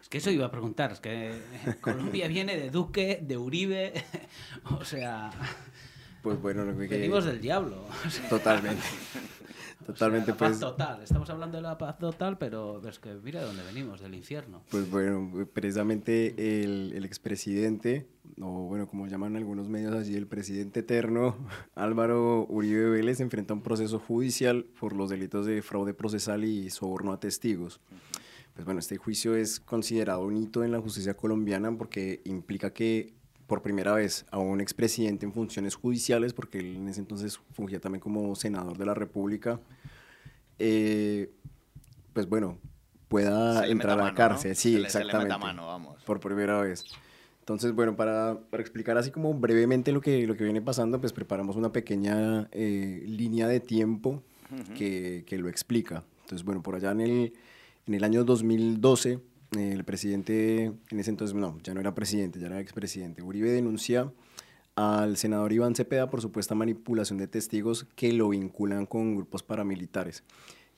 Es que eso iba a preguntar, es que Colombia viene de Duque, de Uribe, o sea, Pues bueno, lo que... venimos del diablo. Totalmente. Totalmente, la paz pues. total. Estamos hablando de la paz total, pero es que mira de dónde venimos, del infierno. Pues bueno, precisamente el, el expresidente, o bueno, como llaman algunos medios así, el presidente eterno, Álvaro Uribe Vélez, enfrenta un proceso judicial por los delitos de fraude procesal y soborno a testigos. Pues bueno, este juicio es considerado un hito en la justicia colombiana porque implica que por primera vez a un expresidente en funciones judiciales, porque él en ese entonces fungía también como senador de la República, eh, pues bueno, pueda entrar a la cárcel. ¿no? Sí, Se le- se exactamente. mano, vamos. Por primera vez. Entonces, bueno, para, para explicar así como brevemente lo que, lo que viene pasando, pues preparamos una pequeña eh, línea de tiempo que, que lo explica. Entonces, bueno, por allá en el, en el año 2012, eh, el presidente, en ese entonces, no, ya no era presidente, ya era expresidente, Uribe denuncia al senador Iván Cepeda por supuesta manipulación de testigos que lo vinculan con grupos paramilitares.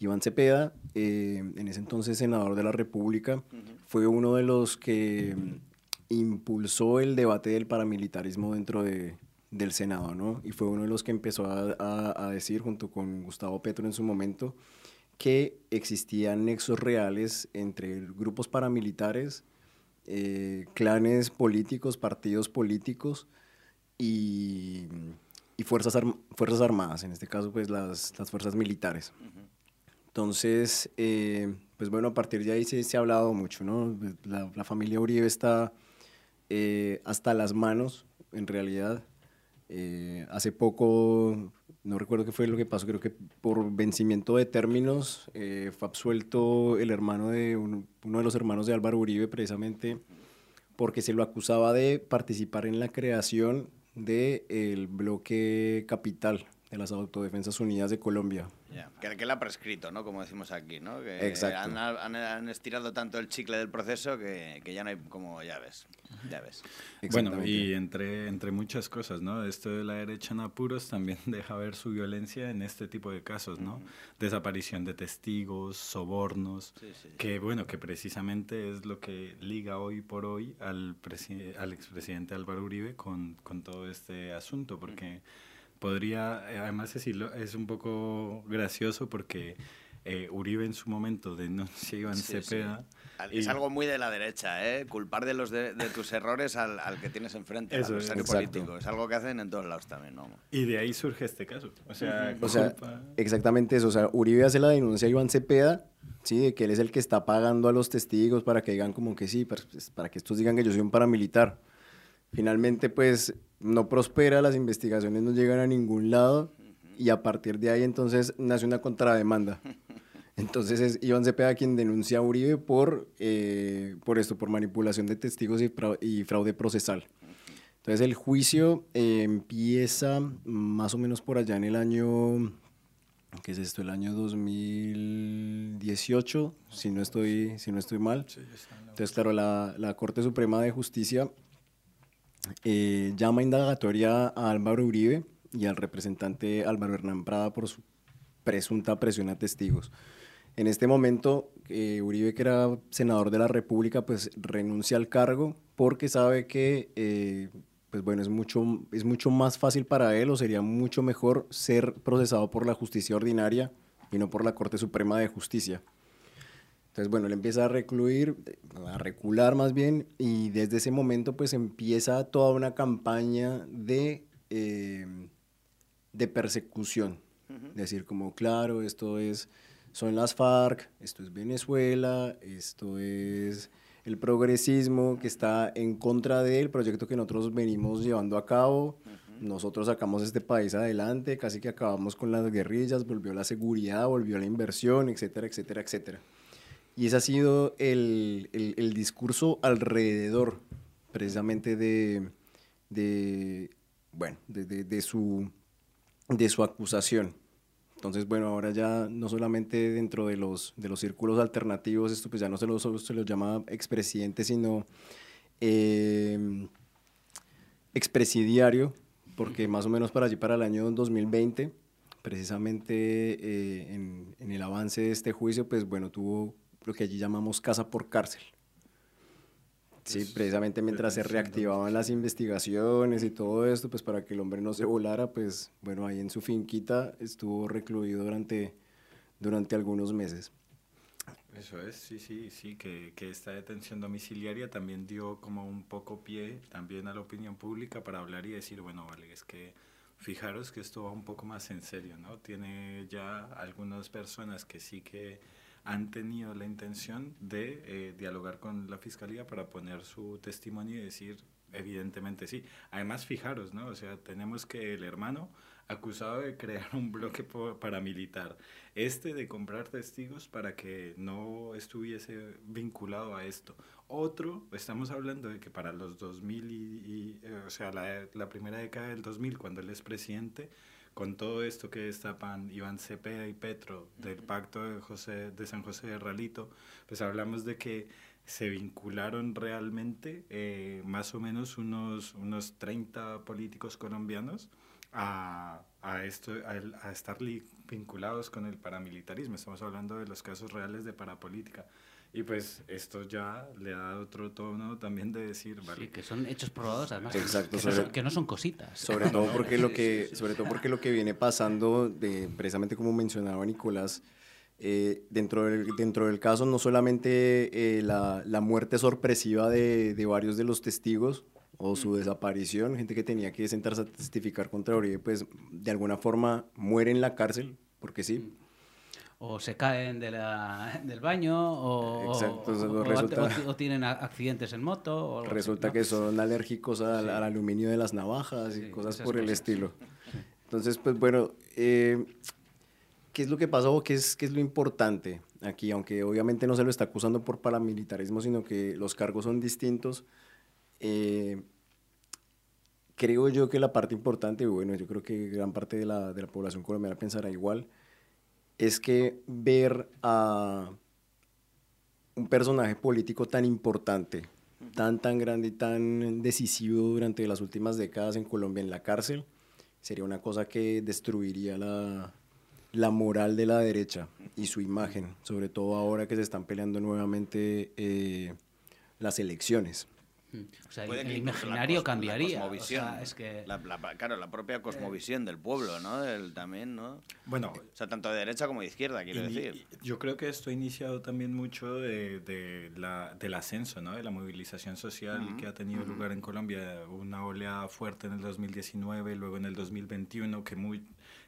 Iván Cepeda, eh, en ese entonces senador de la República, fue uno de los que impulsó el debate del paramilitarismo dentro de, del Senado, ¿no? Y fue uno de los que empezó a, a- a decir, junto con Gustavo Petro en su momento, que existían nexos reales entre grupos paramilitares, eh, clanes políticos, partidos políticos y, y fuerzas, arm- fuerzas armadas, en este caso pues las, las fuerzas militares. Entonces, eh, pues bueno, a partir de ahí se, se ha hablado mucho, ¿no? La, la familia Uribe está eh, hasta las manos, en realidad. Eh, hace poco, no recuerdo qué fue lo que pasó, creo que por vencimiento de términos eh, fue absuelto el hermano de un- uno de los hermanos de Álvaro Uribe, precisamente porque se lo acusaba de participar en la creación del bloque capital de las Autodefensas Unidas de Colombia. Ya, Que, que la ha prescrito, ¿no? Como decimos aquí, ¿no? Que Exacto. Han, han- han estirado tanto el chicle del proceso que, que ya no hay como, ya ves, ya ves. Bueno, y entre, entre muchas cosas, ¿no? Esto de la derecha en apuros también deja ver su violencia en este tipo de casos, ¿no? Desaparición de testigos, sobornos, Sí, sí. que bueno, que precisamente es lo que liga hoy por hoy al, al expresidente Álvaro Uribe con, con todo este asunto, porque podría, eh, además decirlo, es un poco gracioso porque eh, Uribe en su momento denuncia a Iván Sí, sí. Cepeda. Al- y- Es algo muy de la derecha, ¿eh? Culpar de los de, de tus errores al, al que tienes enfrente, al Eso es. adversario Exacto. político. Es algo que hacen en todos lados también, ¿no? Y de ahí surge este caso. O sea, O sea, culpa- exactamente eso. O sea, Uribe hace la denuncia a Iván Cepeda, ¿sí? De que él es el que está pagando a los testigos para que digan como que sí, para, pues, para que estos digan que yo soy un paramilitar. Finalmente, pues, no prospera, las investigaciones no llegan a ningún lado y a partir de ahí entonces nace una contrademanda. Entonces es Iván Cepeda quien denuncia a Uribe por, eh, por esto, por manipulación de testigos y, frau- y fraude procesal. Entonces el juicio eh, empieza más o menos por allá en el año, ¿qué es esto? El año 2018, si no estoy, si no estoy mal. Entonces, claro, la, la Corte Suprema de Justicia eh, llama indagatoria a Álvaro Uribe y al representante Álvaro Hernán Prada por su presunta presión a testigos. En este momento, eh, Uribe, que era senador de la República, pues renuncia al cargo porque sabe que, eh, pues bueno, es mucho, es mucho más fácil para él o sería mucho mejor ser procesado por la justicia ordinaria y no por la Corte Suprema de Justicia. Entonces, bueno, él empieza a recluir, a recular más bien, y desde ese momento pues empieza toda una campaña de, eh, de persecución. Decir como, claro, esto es, son las FARC, esto es Venezuela, esto es el progresismo que está en contra del proyecto que nosotros venimos llevando a cabo. Nosotros sacamos este país adelante, casi que acabamos con las guerrillas, volvió la seguridad, volvió la inversión, etcétera, etcétera, etcétera. Y ese ha sido el, el- el discurso alrededor precisamente de, de, bueno, de, de- de su, de su acusación. Entonces, bueno, ahora ya no solamente dentro de los, de los círculos alternativos, esto pues ya no se lo, solo se lo llama expresidente, sino eh, expresidiario, porque más o menos para allí, para el año 2020, precisamente eh, en, en el avance de este juicio, pues bueno, tuvo lo que allí llamamos casa por cárcel. Sí, precisamente mientras se reactivaban las investigaciones y todo esto, pues para que el hombre no se volara, pues bueno, ahí en su finquita estuvo recluido durante durante algunos meses. Eso es, sí, sí, sí, que, que esta detención domiciliaria también dio como un poco pie también a la opinión pública para hablar y decir, bueno, vale, es que fijaros que esto va un poco más en serio, ¿no? Tiene ya algunas personas que sí que han tenido la intención de eh, dialogar con la fiscalía para poner su testimonio y decir, evidentemente sí. Además, fijaros, ¿no? O sea, tenemos que el hermano acusado de crear un bloque paramilitar, este de comprar testigos para que no estuviese vinculado a esto. Otro, estamos hablando de que para los 2000 y, y, eh, o sea, la, la primera década del 2000, cuando él es presidente, con todo esto que destapan Iván Cepeda y Petro del pacto de, José, de San José de Ralito, pues hablamos de que se vincularon realmente eh, más o menos unos, unos 30 políticos colombianos a, a, esto, a, a estar vinculados con el paramilitarismo. Estamos hablando de los casos reales de parapolítica. Y pues esto ya le da otro tono también de decir, vale, Sí, que son hechos probados, además, Exacto, que, no sobre- son, que no son cositas. Sobre todo porque lo que, sobre todo porque lo que viene pasando, de, precisamente como mencionaba Nicolás, eh, dentro, del, dentro del caso no solamente eh, la, la muerte sorpresiva de, de varios de los testigos o su desaparición, gente que tenía que sentarse a testificar contra Uribe, pues de alguna forma muere en la cárcel, porque sí. O se caen de la, del baño, o, Exacto, o- o- resulta- o ti- o tienen accidentes en moto. O así, Resulta ¿no? que son alérgicos al, Sí. al aluminio de las navajas y Sí, cosas por el cosas. estilo. Entonces, pues bueno, eh, ¿qué es lo que pasó? ¿Qué es, ¿Qué es lo importante aquí? Aunque obviamente no se lo está acusando por paramilitarismo, sino que los cargos son distintos. eh, creo yo que la parte importante, bueno, yo creo que gran parte de la, de la población colombiana pensará igual, es que ver a un personaje político tan importante, tan, tan grande y tan decisivo durante las últimas décadas en Colombia en la cárcel, sería una cosa que destruiría la, la moral de la derecha y su imagen, sobre todo ahora que se están peleando nuevamente eh, las elecciones. O sea, Puede el la imaginario la cambiaría. o cosmovisión, sea, es que... la- la- claro, la propia cosmovisión del pueblo, ¿no? Del, también, ¿no? Bueno, O sea, tanto de derecha como de izquierda, quiero Ini- decir. Yo creo que esto ha iniciado también mucho de, de la, del ascenso, ¿no? de la movilización social Ujú, que ha tenido ujú. lugar en Colombia. Una oleada fuerte en el 2019, luego en el 2021, que, muy,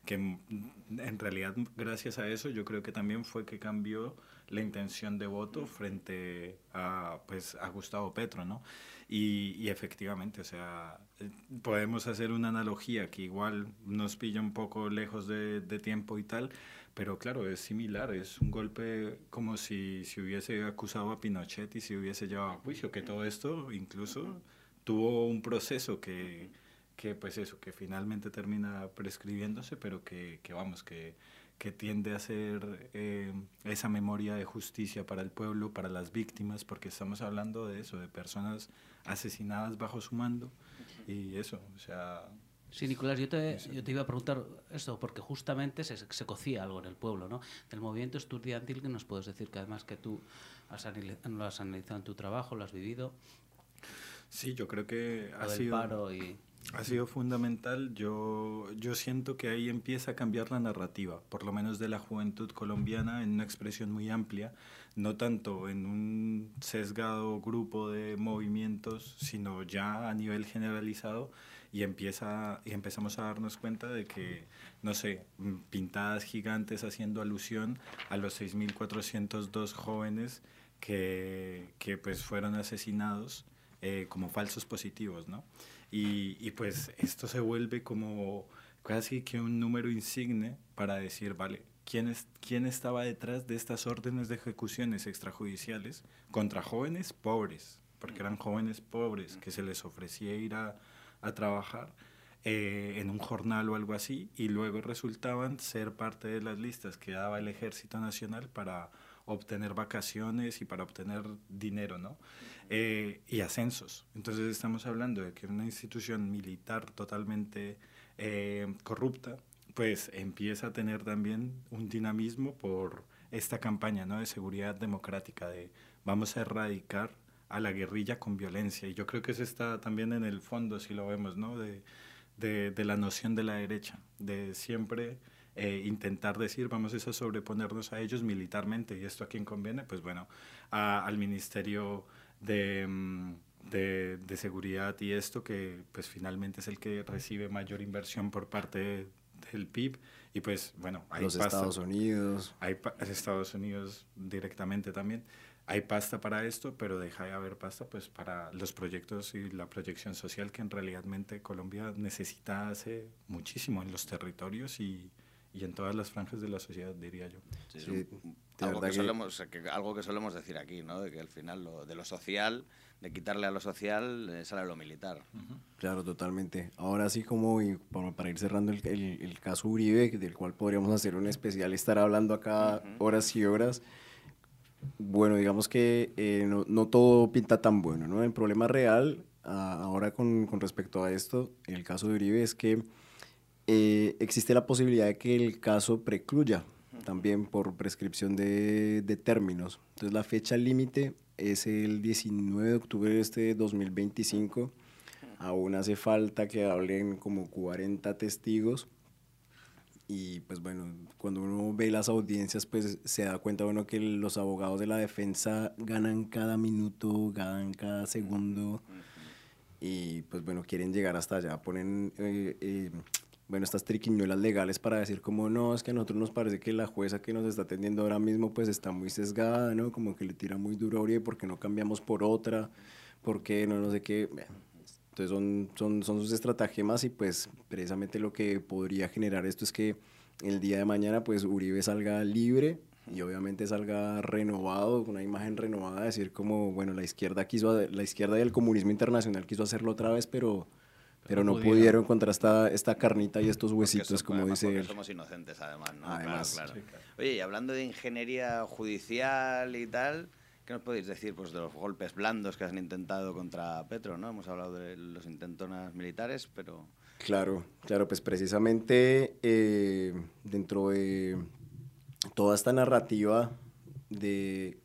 que en realidad gracias a eso yo creo que también fue que cambió la intención de voto frente a, pues, a Gustavo Petro, ¿no? Y, y efectivamente, o sea, eh, podemos hacer una analogía que igual nos pilla un poco lejos de, de tiempo y tal, pero claro, es similar, es un golpe como si se hubiese acusado a Pinochet y se hubiese llevado a juicio, que todo esto incluso tuvo un proceso que, que pues eso, que finalmente termina prescribiéndose, pero que, que vamos, que, que tiende a ser eh, esa memoria de justicia para el pueblo, para las víctimas, porque estamos hablando de eso, de personas asesinadas bajo su mando y eso, o sea... Sí, Nicolás, yo te, yo te iba a preguntar esto, porque justamente se, se cocía algo en el pueblo, ¿no? Del movimiento estudiantil que nos puedes decir, que además que tú has anali- lo has analizado en tu trabajo, lo has vivido, Sí, yo creo que ha sido... paro y... Ha sido fundamental. Yo, yo siento que ahí empieza a cambiar la narrativa, por lo menos de la juventud colombiana, en una expresión muy amplia, no tanto en un sesgado grupo de movimientos, sino ya a nivel generalizado y empieza y empezamos a darnos cuenta de que no sé pintadas gigantes haciendo alusión a los 6.402 jóvenes que, que pues fueron asesinados eh, como falsos positivos, ¿no? Y, y pues esto se vuelve como casi que un número insigne para decir, vale, ¿quién, es, ¿quién estaba detrás de estas órdenes de ejecuciones extrajudiciales contra jóvenes pobres? Porque eran jóvenes pobres que se les ofrecía ir a, a trabajar eh, en un jornal o algo así y luego resultaban ser parte de las listas que daba el Ejército Nacional para obtener vacaciones y para obtener dinero, ¿no? Eh, y ascensos. Entonces estamos hablando de que una institución militar totalmente eh, corrupta, pues empieza a tener también un dinamismo por esta campaña ¿no? de seguridad democrática, de vamos a erradicar a la guerrilla con violencia. Y yo creo que eso está también en el fondo, si lo vemos, ¿no? de, de, de la noción de la derecha, de siempre eh, intentar decir vamos es a sobreponernos a ellos militarmente y esto a quién conviene, pues bueno, a- al Ministerio de, mm, de, de Seguridad y esto que pues finalmente es el que recibe mayor inversión por parte del PIB y pues bueno, hay Los pasta- Estados Unidos. hay Estados Unidos directamente también. Hay pasta para esto, pero deja de haber pasta pues para los proyectos y la proyección social que en realidadmente Colombia necesita hace muchísimo en los territorios y, y en todas las franjas de la sociedad, diría yo. Sí, Sí, un- de algo, que que- solemos, que- algo que solemos decir aquí, ¿no? De que al final lo, de lo social, de quitarle a lo social, eh, sale lo militar. Claro, totalmente. Ahora sí, como y para, para ir cerrando el, el- el caso Uribe, del cual podríamos hacer un especial estar hablando acá horas y horas. Bueno, digamos que eh, no, no todo pinta tan bueno, ¿no? El problema real ah, ahora con, con respecto a esto, el caso de Uribe, es que eh, existe la posibilidad de que el caso precluya también por prescripción de, de términos. Entonces la fecha límite es el 19 de octubre de este 2025. Aún hace falta que hablen como 40 testigos. Y pues bueno, cuando uno ve las audiencias, pues se da cuenta bueno que los abogados de la defensa ganan cada minuto, ganan cada segundo. Y pues bueno, quieren llegar hasta allá, ponen eh, eh, bueno, estas triquiñuelas legales para decir como no, es que a nosotros nos parece que la jueza que nos está atendiendo ahora mismo pues está muy sesgada, ¿no? Como que le tira muy duro a Uribe porque no cambiamos por otra, porque no, no sé qué. Entonces son, son, son sus estratagemas y pues precisamente lo que podría generar esto es que el día de mañana pues Uribe salga libre y obviamente salga renovado, una imagen renovada, decir como, bueno, la izquierda quiso, la izquierda y el comunismo internacional quiso hacerlo otra vez, pero, pero no pudieron. pudieron contra esta, esta carnita y estos huesitos, como además dice él. somos inocentes, además, ¿no? Además. Claro, Sí, claro. claro. Oye, y hablando de ingeniería judicial y tal, ¿qué nos podéis decir pues, de los golpes blandos que han intentado contra Petro? ¿no? Hemos hablado de los intentonas militares, pero... Claro, claro, pues precisamente eh, dentro de toda esta narrativa de,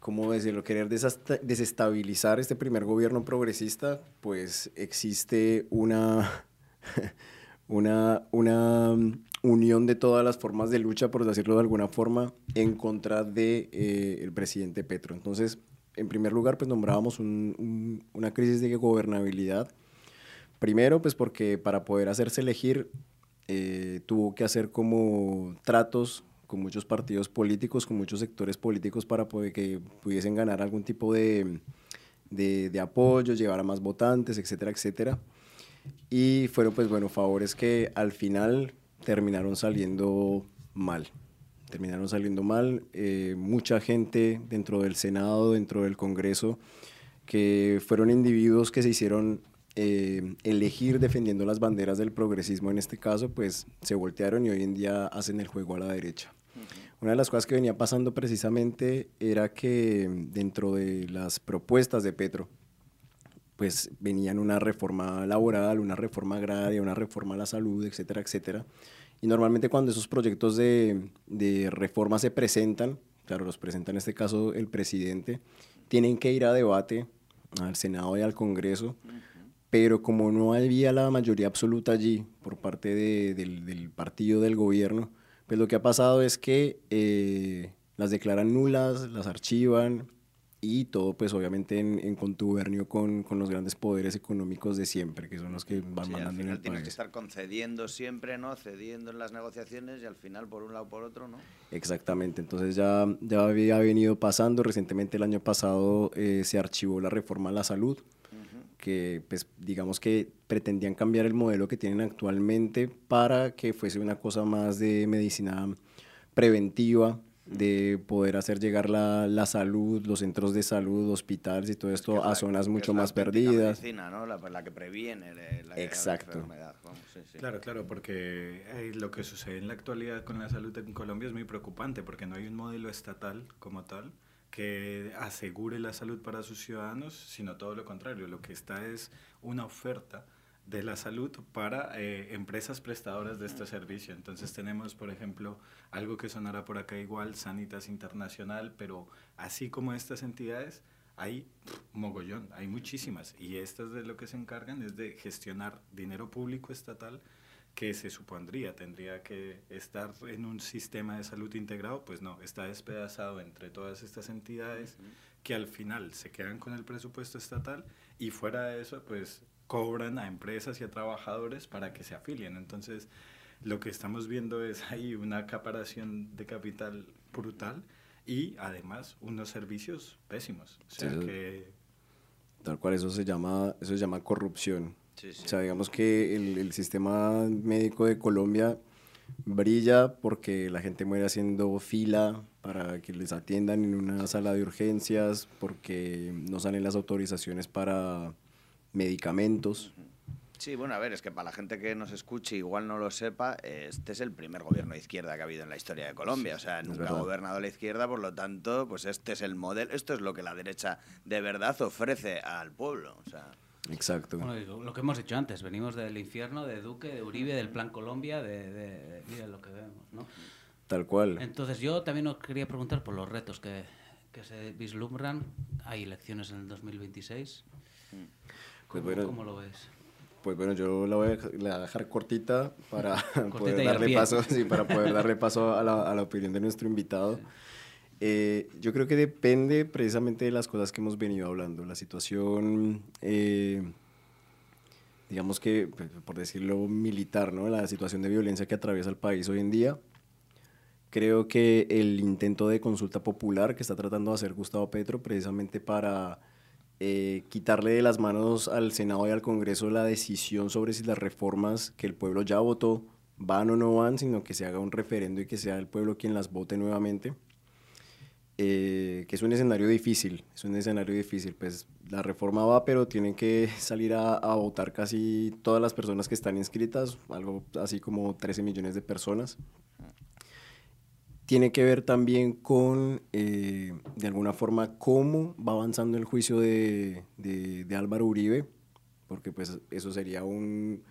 ¿cómo decirlo?, querer desestabilizar este primer gobierno progresista, pues existe una, una, una mm, unión de todas las formas de lucha, por decirlo de alguna forma, en contra de eh, presidente Petro. Entonces, en primer lugar, pues nombrábamos un- un- una crisis de gobernabilidad. Primero, pues porque para poder hacerse elegir eh, tuvo que hacer como tratos con muchos partidos políticos, con muchos sectores políticos para que pudiesen ganar algún tipo de, de, de apoyo, llevar a más votantes, etcétera, etcétera. Y fueron pues bueno, favores que al final terminaron saliendo mal. Terminaron saliendo mal. Eh, mucha gente dentro del Senado, dentro del Congreso, que fueron individuos que se hicieron eh, elegir defendiendo las banderas del progresismo en este caso, pues se voltearon y hoy en día hacen el juego a la derecha. Una de las cosas que venía pasando precisamente era que dentro de las propuestas de Petro, pues venían una reforma laboral, una reforma agraria, una reforma a la salud, etcétera, etcétera. Y normalmente cuando esos proyectos de, de reforma se presentan, claro, los presenta en este caso el presidente, tienen que ir a debate al Senado y al Congreso, pero como no había la mayoría absoluta allí por parte de- del, del partido del gobierno, pues lo que ha pasado es que eh, las declaran nulas, las archivan y todo pues obviamente en, en contubernio con, con los grandes poderes económicos de siempre, que son los que van Sí, al mandando en final el tienes que país. estar concediendo siempre, ¿no? Cediendo en las negociaciones y al final por un lado por otro, ¿no? Exactamente, entonces ya, ya había venido pasando, recientemente el año pasado eh, se archivó la reforma a la salud, que pues digamos que pretendían cambiar el modelo que tienen actualmente para que fuese una cosa más de medicina preventiva, de poder hacer llegar la, la salud, los centros de salud, hospitales y todo esto Que a la- zonas mucho la más perdidas. medicina, ¿no? La, la que previene la, la Exacto. enfermedad. vamos, sí, sí. Claro, claro, porque eh, lo que sucede en la actualidad con la salud en Colombia es muy preocupante, porque no hay un modelo estatal como tal que asegure la salud para sus ciudadanos, sino todo lo contrario, lo que está es una oferta de la salud para eh, empresas prestadoras de este servicio. Entonces tenemos, por ejemplo, algo que sonará por acá igual, Sanitas Internacional, pero así como estas entidades, hay mogollón, hay muchísimas. Y estas de lo que se encargan es de gestionar dinero público estatal que se supondría tendría que estar en un sistema de salud integrado, pues no, está despedazado entre todas estas entidades que al final se quedan con el presupuesto estatal y fuera de eso, pues cobran a empresas y a trabajadores para que se afilien. Entonces, lo que estamos viendo es ahí una acaparación de capital brutal y además unos servicios pésimos. O sea Sí, eso- que Tal cual, eso se llama, eso se llama corrupción. Sí, sí. O sea, digamos que el, el sistema médico de Colombia brilla porque la gente muere haciendo fila para que les atiendan en una sala de urgencias, porque no salen las autorizaciones para medicamentos. Sí, bueno, a ver, es que para la gente que nos escuche igual no lo sepa, este es el primer gobierno de izquierda que ha habido en la historia de Colombia. O sea, nunca ha gobernado la izquierda, por lo tanto, pues este es el modelo, esto es lo que la derecha de verdad ofrece al pueblo. O sea, Exacto. Bueno, lo, que hemos dicho antes, venimos del infierno, de Duque, de Uribe, del Plan Colombia, de, de, de- mira lo que vemos, ¿no? Tal cual. Entonces yo también os quería preguntar por los retos que, que se vislumbran. Hay elecciones en el 2026. ¿Cómo, Pues bueno, cómo lo ves? Pues bueno, yo la voy a, dejar cortita para poder y al darle paso, sí, para poder darle paso a la, a la opinión de nuestro invitado. Eh, yo creo que depende precisamente de las cosas que hemos venido hablando. La situación, eh, digamos que, pues, por decirlo militar, ¿no? La situación de violencia que atraviesa el país hoy en día. Creo que el intento de consulta popular que está tratando de hacer Gustavo Petro precisamente para eh, quitarle de las manos al Senado y al Congreso la decisión sobre si las reformas que el pueblo ya votó van o no van, sino que se haga un referendo y que sea el pueblo quien las vote nuevamente. Eh, que es un escenario difícil, es un escenario difícil, pues la reforma va, pero tienen que salir a, a votar casi todas las personas que están inscritas, algo así como 13 millones de personas. Tiene que ver también con, eh, de alguna forma, cómo va avanzando el juicio de, de- de Álvaro Uribe, porque pues eso sería un,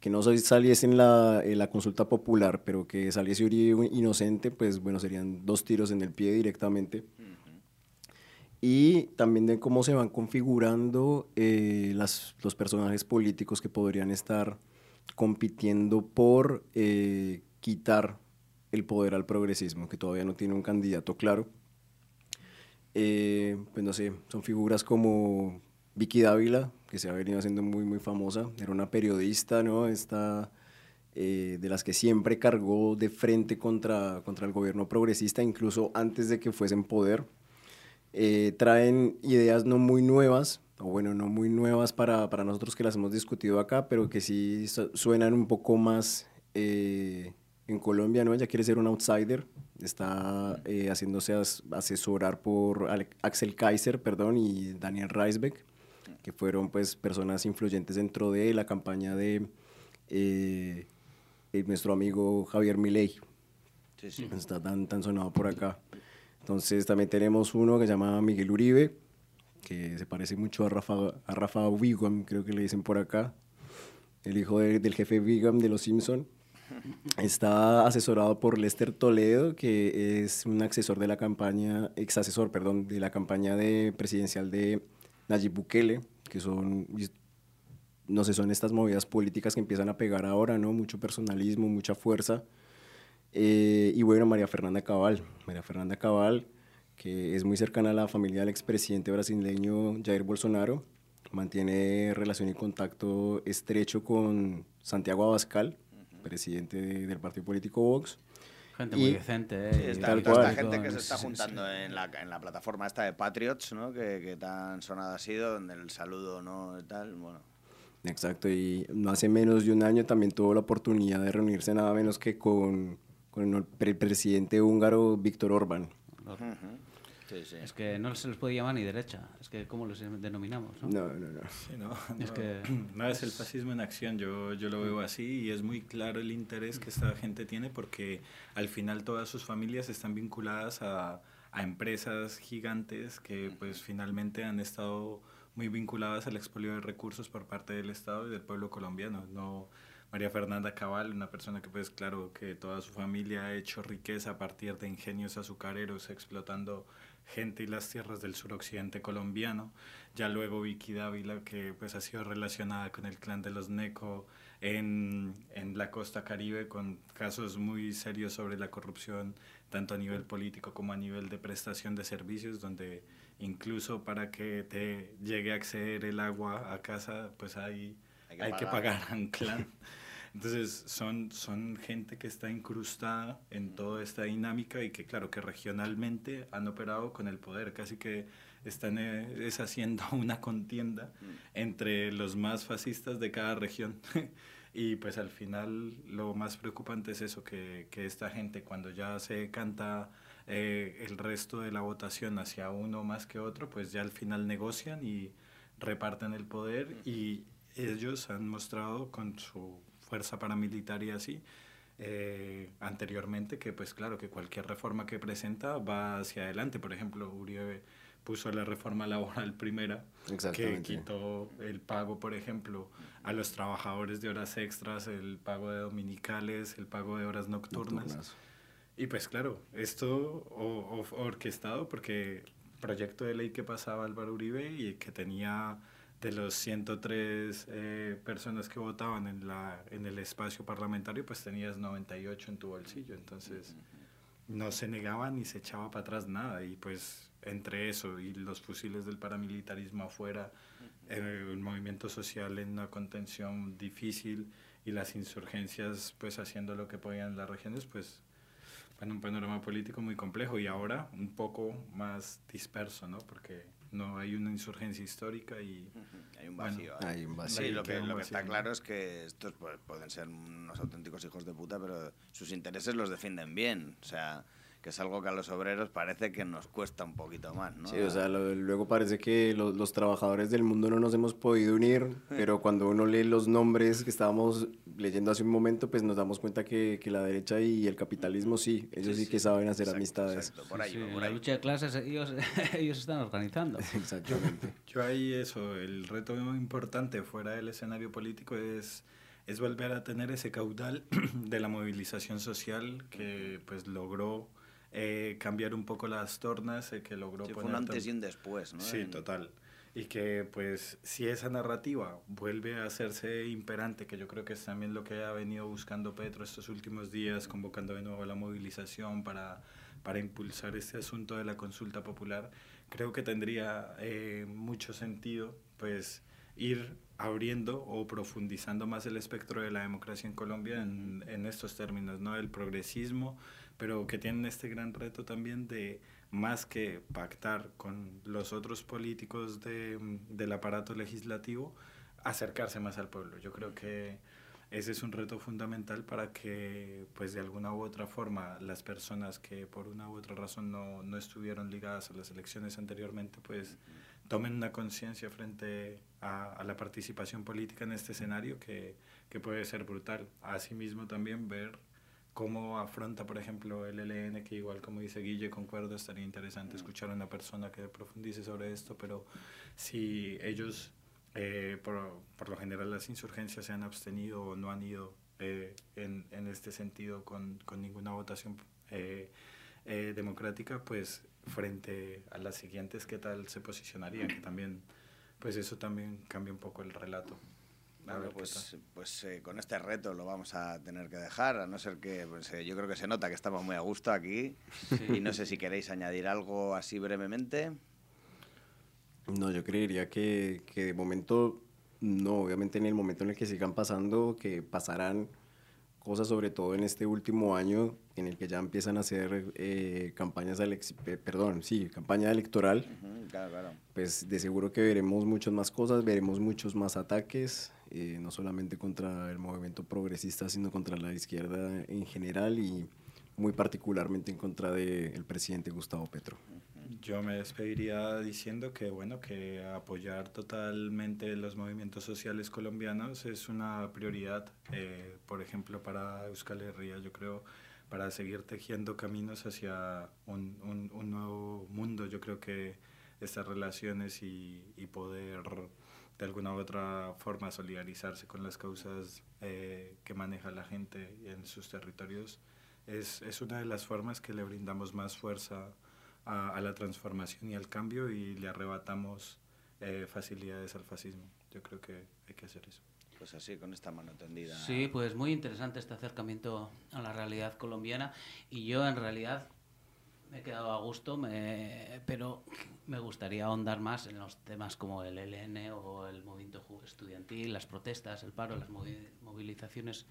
que no saliese en la, en la consulta popular, pero que saliese Uribe inocente, pues bueno, serían dos tiros en el pie directamente. Y también de cómo se van configurando eh, las, los personajes políticos que podrían estar compitiendo por eh, quitar el poder al progresismo, que todavía no tiene un candidato claro. Eh, pues no sé, son figuras como Vicky Dávila, que se ha venido haciendo muy, muy famosa. Era una periodista, ¿no? Esta, eh, de las que siempre cargó de frente contra, contra el gobierno progresista, incluso antes de que fuese en poder. Eh, traen ideas no muy nuevas, o bueno, no muy nuevas para, para nosotros que las hemos discutido acá, pero que sí su- suenan un poco más eh, en Colombia, ¿no? Ella quiere ser un outsider, está eh, haciéndose as- asesorar por Ale- Axel Kaiser, perdón, y Daniel Reisbeck, que fueron pues personas influyentes dentro de la campaña de eh, eh, nuestro amigo Javier Milei. sí, sí. Está tan, tan sonado por acá. Entonces también tenemos uno que se llama Miguel Uribe, que se parece mucho a Rafa, a Rafa Wiggum, creo que le dicen por acá, el hijo de- del jefe Wiggum de Los Simpson. Está asesorado por Lester Toledo, que es un asesor de la campaña, ex asesor, perdón, de la campaña de presidencial de Nayib Bukele, que son, no sé, son estas movidas políticas que empiezan a pegar ahora, ¿no? Mucho personalismo, mucha fuerza. Eh, y bueno, María Fernanda Cabal. María Fernanda Cabal, que es muy cercana a la familia del expresidente brasileño Jair Bolsonaro, mantiene relación y contacto estrecho con Santiago Abascal, presidente de- del partido político Vox. Gente Y- muy decente, ¿eh? Sí, Y está, tal toda esta gente que se está Sí, sí, juntando en la, en la plataforma esta de Patriots, ¿no? Que, que tan sonada ha sido, donde el saludo, ¿no? Y tal, bueno. Exacto, y no hace menos de un año también tuvo la oportunidad de reunirse nada menos que con, con el pre- presidente húngaro Víctor Orbán. Ujú. Sí, sí. Es que no se les puede llamar ni derecha. Es que, ¿cómo los denominamos? No? No, no, no. Sí, no, Es que- no es el fascismo en acción, yo, yo lo veo así y es muy claro el interés que esta gente tiene porque al final todas sus familias están vinculadas a, a empresas gigantes que pues finalmente han estado muy vinculadas al expolio de recursos por parte del Estado y del pueblo colombiano. No, María Fernanda Cabal, una persona que pues claro que toda su familia ha hecho riqueza a partir de ingenios azucareros explotando gente y las tierras del suroccidente colombiano. Ya luego Vicky Dávila, que pues ha sido relacionada con el clan de los Neco en, en la costa caribe con casos muy serios sobre la corrupción, tanto a nivel político como a nivel de prestación de servicios, donde incluso para que te llegue a acceder el agua a casa, pues hay, Hay que hay que pagar. pagar a un clan. Entonces son, son gente que está incrustada en toda esta dinámica y que claro que regionalmente han operado con el poder, casi que están eh, es haciendo una contienda entre los más fascistas de cada región. y pues al final lo más preocupante es eso, que, que esta gente cuando ya se canta eh, el resto de la votación hacia uno más que otro, pues ya al final negocian y reparten el poder. Y ellos han mostrado con su fuerza paramilitar y así eh, anteriormente que pues claro que cualquier reforma que presenta va hacia adelante. Por ejemplo Uribe puso la reforma laboral primera que quitó el pago por ejemplo a los trabajadores de horas extras el pago de dominicales el pago de horas nocturnas, Nocturnas. y pues claro, esto o- o- orquestado porque proyecto de ley que pasaba Álvaro Uribe y que tenía de los 103 eh, personas que votaban en, la, en el espacio parlamentario, pues tenías 98 en tu bolsillo. Entonces no se negaba ni se echaba para atrás nada. Y pues entre eso y los fusiles del paramilitarismo afuera, eh, el movimiento social en una contención difícil y las insurgencias pues haciendo lo que podían en las regiones, pues en un panorama político muy complejo y ahora un poco más disperso, ¿no? Porque no hay una insurgencia histórica y Hay un Bueno, vacío. hay un vacío. Sí, lo que, lo que está claro es que estos pues, pueden ser unos auténticos hijos de puta, pero sus intereses los defienden bien. O sea, que es algo que a los obreros parece que nos cuesta un poquito más, ¿no? Sí, o sea, lo- luego parece que lo- los trabajadores del mundo no nos hemos podido unir, pero cuando uno lee los nombres que estábamos leyendo hace un momento, pues nos damos cuenta que, que la derecha y el capitalismo sí, ellos sí, que saben hacer Exacto, amistades. exacto, por ahí, Sí, por la ahí. lucha de clases ellos, ellos están organizando. Exactamente. Yo ahí eso, el reto importante fuera del escenario político es, es volver a tener ese caudal de la movilización social que pues logró eh, cambiar un poco las tornas, eh, que logró Sí, fue poner un antes y un después, ¿no? Sí, En- total. Y que pues si esa narrativa vuelve a hacerse imperante, que yo creo que es también lo que ha venido buscando Petro estos últimos días, convocando de nuevo a la movilización para, para impulsar este asunto de la consulta popular, creo que tendría eh, mucho sentido pues ir abriendo o profundizando más el espectro de la democracia en Colombia en, en estos términos, ¿no? El progresismo, pero que tienen este gran reto también de más que pactar con los otros políticos de, del aparato legislativo, acercarse más al pueblo. Yo creo que ese es un reto fundamental para que, pues de alguna u otra forma, las personas que por una u otra razón no, no estuvieron ligadas a las elecciones anteriormente, pues tomen una conciencia frente a, a la participación política en este escenario que, que puede ser brutal. Asimismo también ver cómo afronta, por ejemplo, el ELN, que igual como dice Guille, concuerdo, estaría interesante escuchar a una persona que profundice sobre esto, pero si ellos, eh, por, por lo general las insurgencias se han abstenido o no han ido eh, en, en este sentido con, con ninguna votación eh, eh, democrática, pues frente a las siguientes, ¿qué tal se posicionarían? Que también, pues eso también cambia un poco el relato. Bueno, pues, pues eh, con este reto lo vamos a tener que dejar, a no ser que pues, eh, yo creo que se nota que estamos muy a gusto aquí y no sé si queréis añadir algo así brevemente. No, yo creería que, que de momento, no, obviamente en el momento en el que sigan pasando, que pasarán cosas, sobre todo en este último año, en el que ya empiezan a hacer eh, campañas, pe- perdón, sí, campaña electoral, Ujú, claro, claro. pues de seguro que veremos muchas más cosas, veremos muchos más ataques, eh, no solamente contra el movimiento progresista, sino contra la izquierda en general y muy particularmente en contra del presidente Gustavo Petro. Yo me despediría diciendo que bueno que apoyar totalmente los movimientos sociales colombianos es una prioridad, eh, por ejemplo para Euskal Herria, yo creo para seguir tejiendo caminos hacia un, un- un nuevo mundo. Yo creo que estas relaciones y, y poder de alguna u otra forma solidarizarse con las causas eh, que maneja la gente en sus territorios, es, es una de las formas que le brindamos más fuerza a, a la transformación y al cambio y le arrebatamos eh, facilidades al fascismo. Yo creo que hay que hacer eso. Pues así, con esta mano tendida. Sí, pues muy interesante este acercamiento a la realidad colombiana y yo en realidad me he quedado a gusto, me- pero me gustaría ahondar más en los temas como el ELN o el movimiento estudiantil, las protestas, el paro, las movi- movilizaciones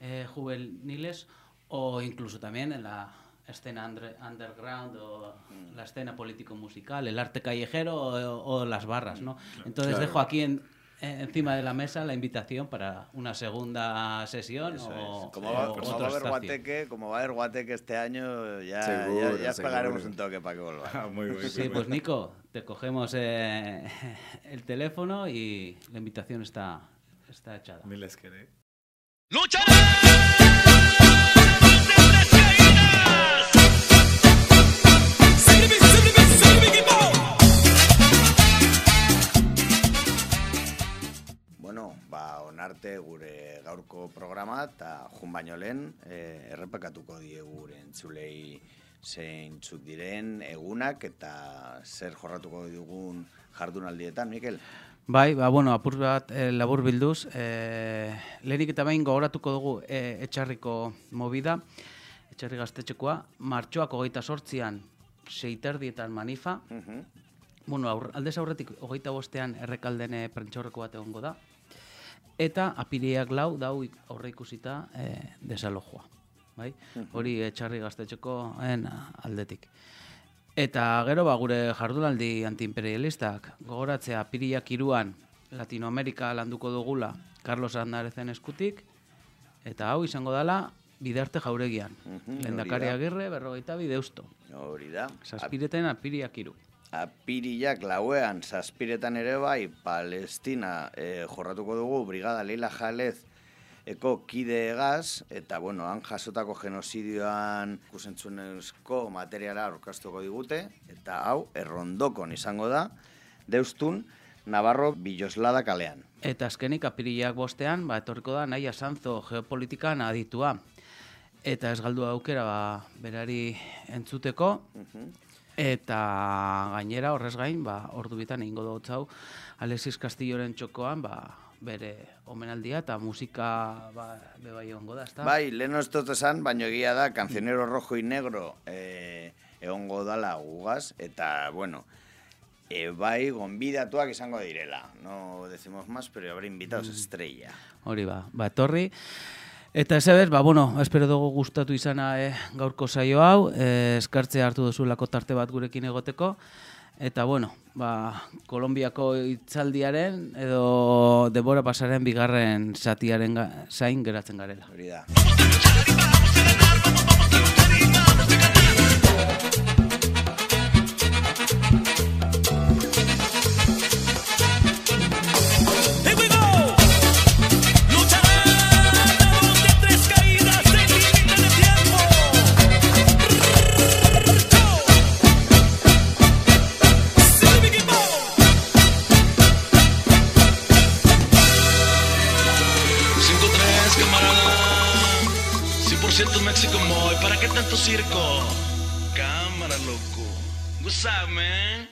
eh, juveniles o incluso también en la escena underground o la escena político-musical, el arte callejero o, o las barras, ¿no? Entonces Claro. dejo aquí en- encima de la mesa la invitación para una segunda sesión Eso o. Como o va, como otro va a haber espacio. guaque, como va a haber guateque este año, ya, Seguro, ya, ya seguro. pegaremos un toque para que vuelva. Ah, muy bueno. Sí, pues Nico, te cogemos eh, el teléfono y la invitación está, está echada. Mil les queré. ¡Lucharé! Ba, onarte gure gaurko programa eta jun baino lehen eh, errepekatuko diegu gure entzulei zeintzuk diren egunak eta zer jorratuko dugun jardunaldietan, Mikel? Bai, ba, bueno, apur bat eh, labur bilduz, eh, lehenik eta behin gogoratuko dugu eh, etxarriko movida, etxarri gaztetxekoa, martxoak hogeita sortzian, seiterdietan manifa, Mhm. bueno, aur, aldez aurretik hogeita bostean errekaldene prentxaurreko bat egongo da, eta apiriak lau dau aurre ikusita eh, desalojua. Bai? Hori etxarri gaztetxekoen aldetik. Eta gero ba, gure jardunaldi antiimperialistak gogoratzea apiriak iruan Latinoamerika landuko dugula Carlos Andarezen eskutik, eta hau izango dela bidarte jauregian. Lehendakari hori da. agirre berrogeita bideusto. Hori da. Zazpireten apiriak iru. Apiriak lauean, zazpiretan ere bai, Palestina eh, jorratuko dugu, Brigada Leila Jalez eko kide egaz, eta bueno, han jasotako genozidioan kusentzunezko materiala aurkastuko digute, eta hau, errondokon izango da, deustun, Navarro Biloslada kalean. Eta azkenik apiriak bostean, ba, etorriko da nahi asanzo geopolitikan aditua. Eta ez galdu aukera ba, berari entzuteko, eta gainera horrez gain, ba, ordu bitan egingo dut hau, Alexis Castilloren txokoan, ba, bere omenaldia eta musika ba, bebai ongo da, ezta? Bai, lehen dut esan, baino egia da, Cancionero Rojo y Negro eh, egongo dala gugaz, eta, bueno, e, bai, gonbidatuak izango direla. No decimos más, pero habrá invitados estrella. Hori ba, ba etorri. Eta ez ebez, ba, bueno, espero dugu gustatu izana eh, gaurko saio hau, eh, eskartzea hartu duzulako tarte bat gurekin egoteko, eta bueno, ba, Kolombiako itzaldiaren edo debora pasaren bigarren zatiaren ga, zain geratzen garela. Hori da. What's up, man?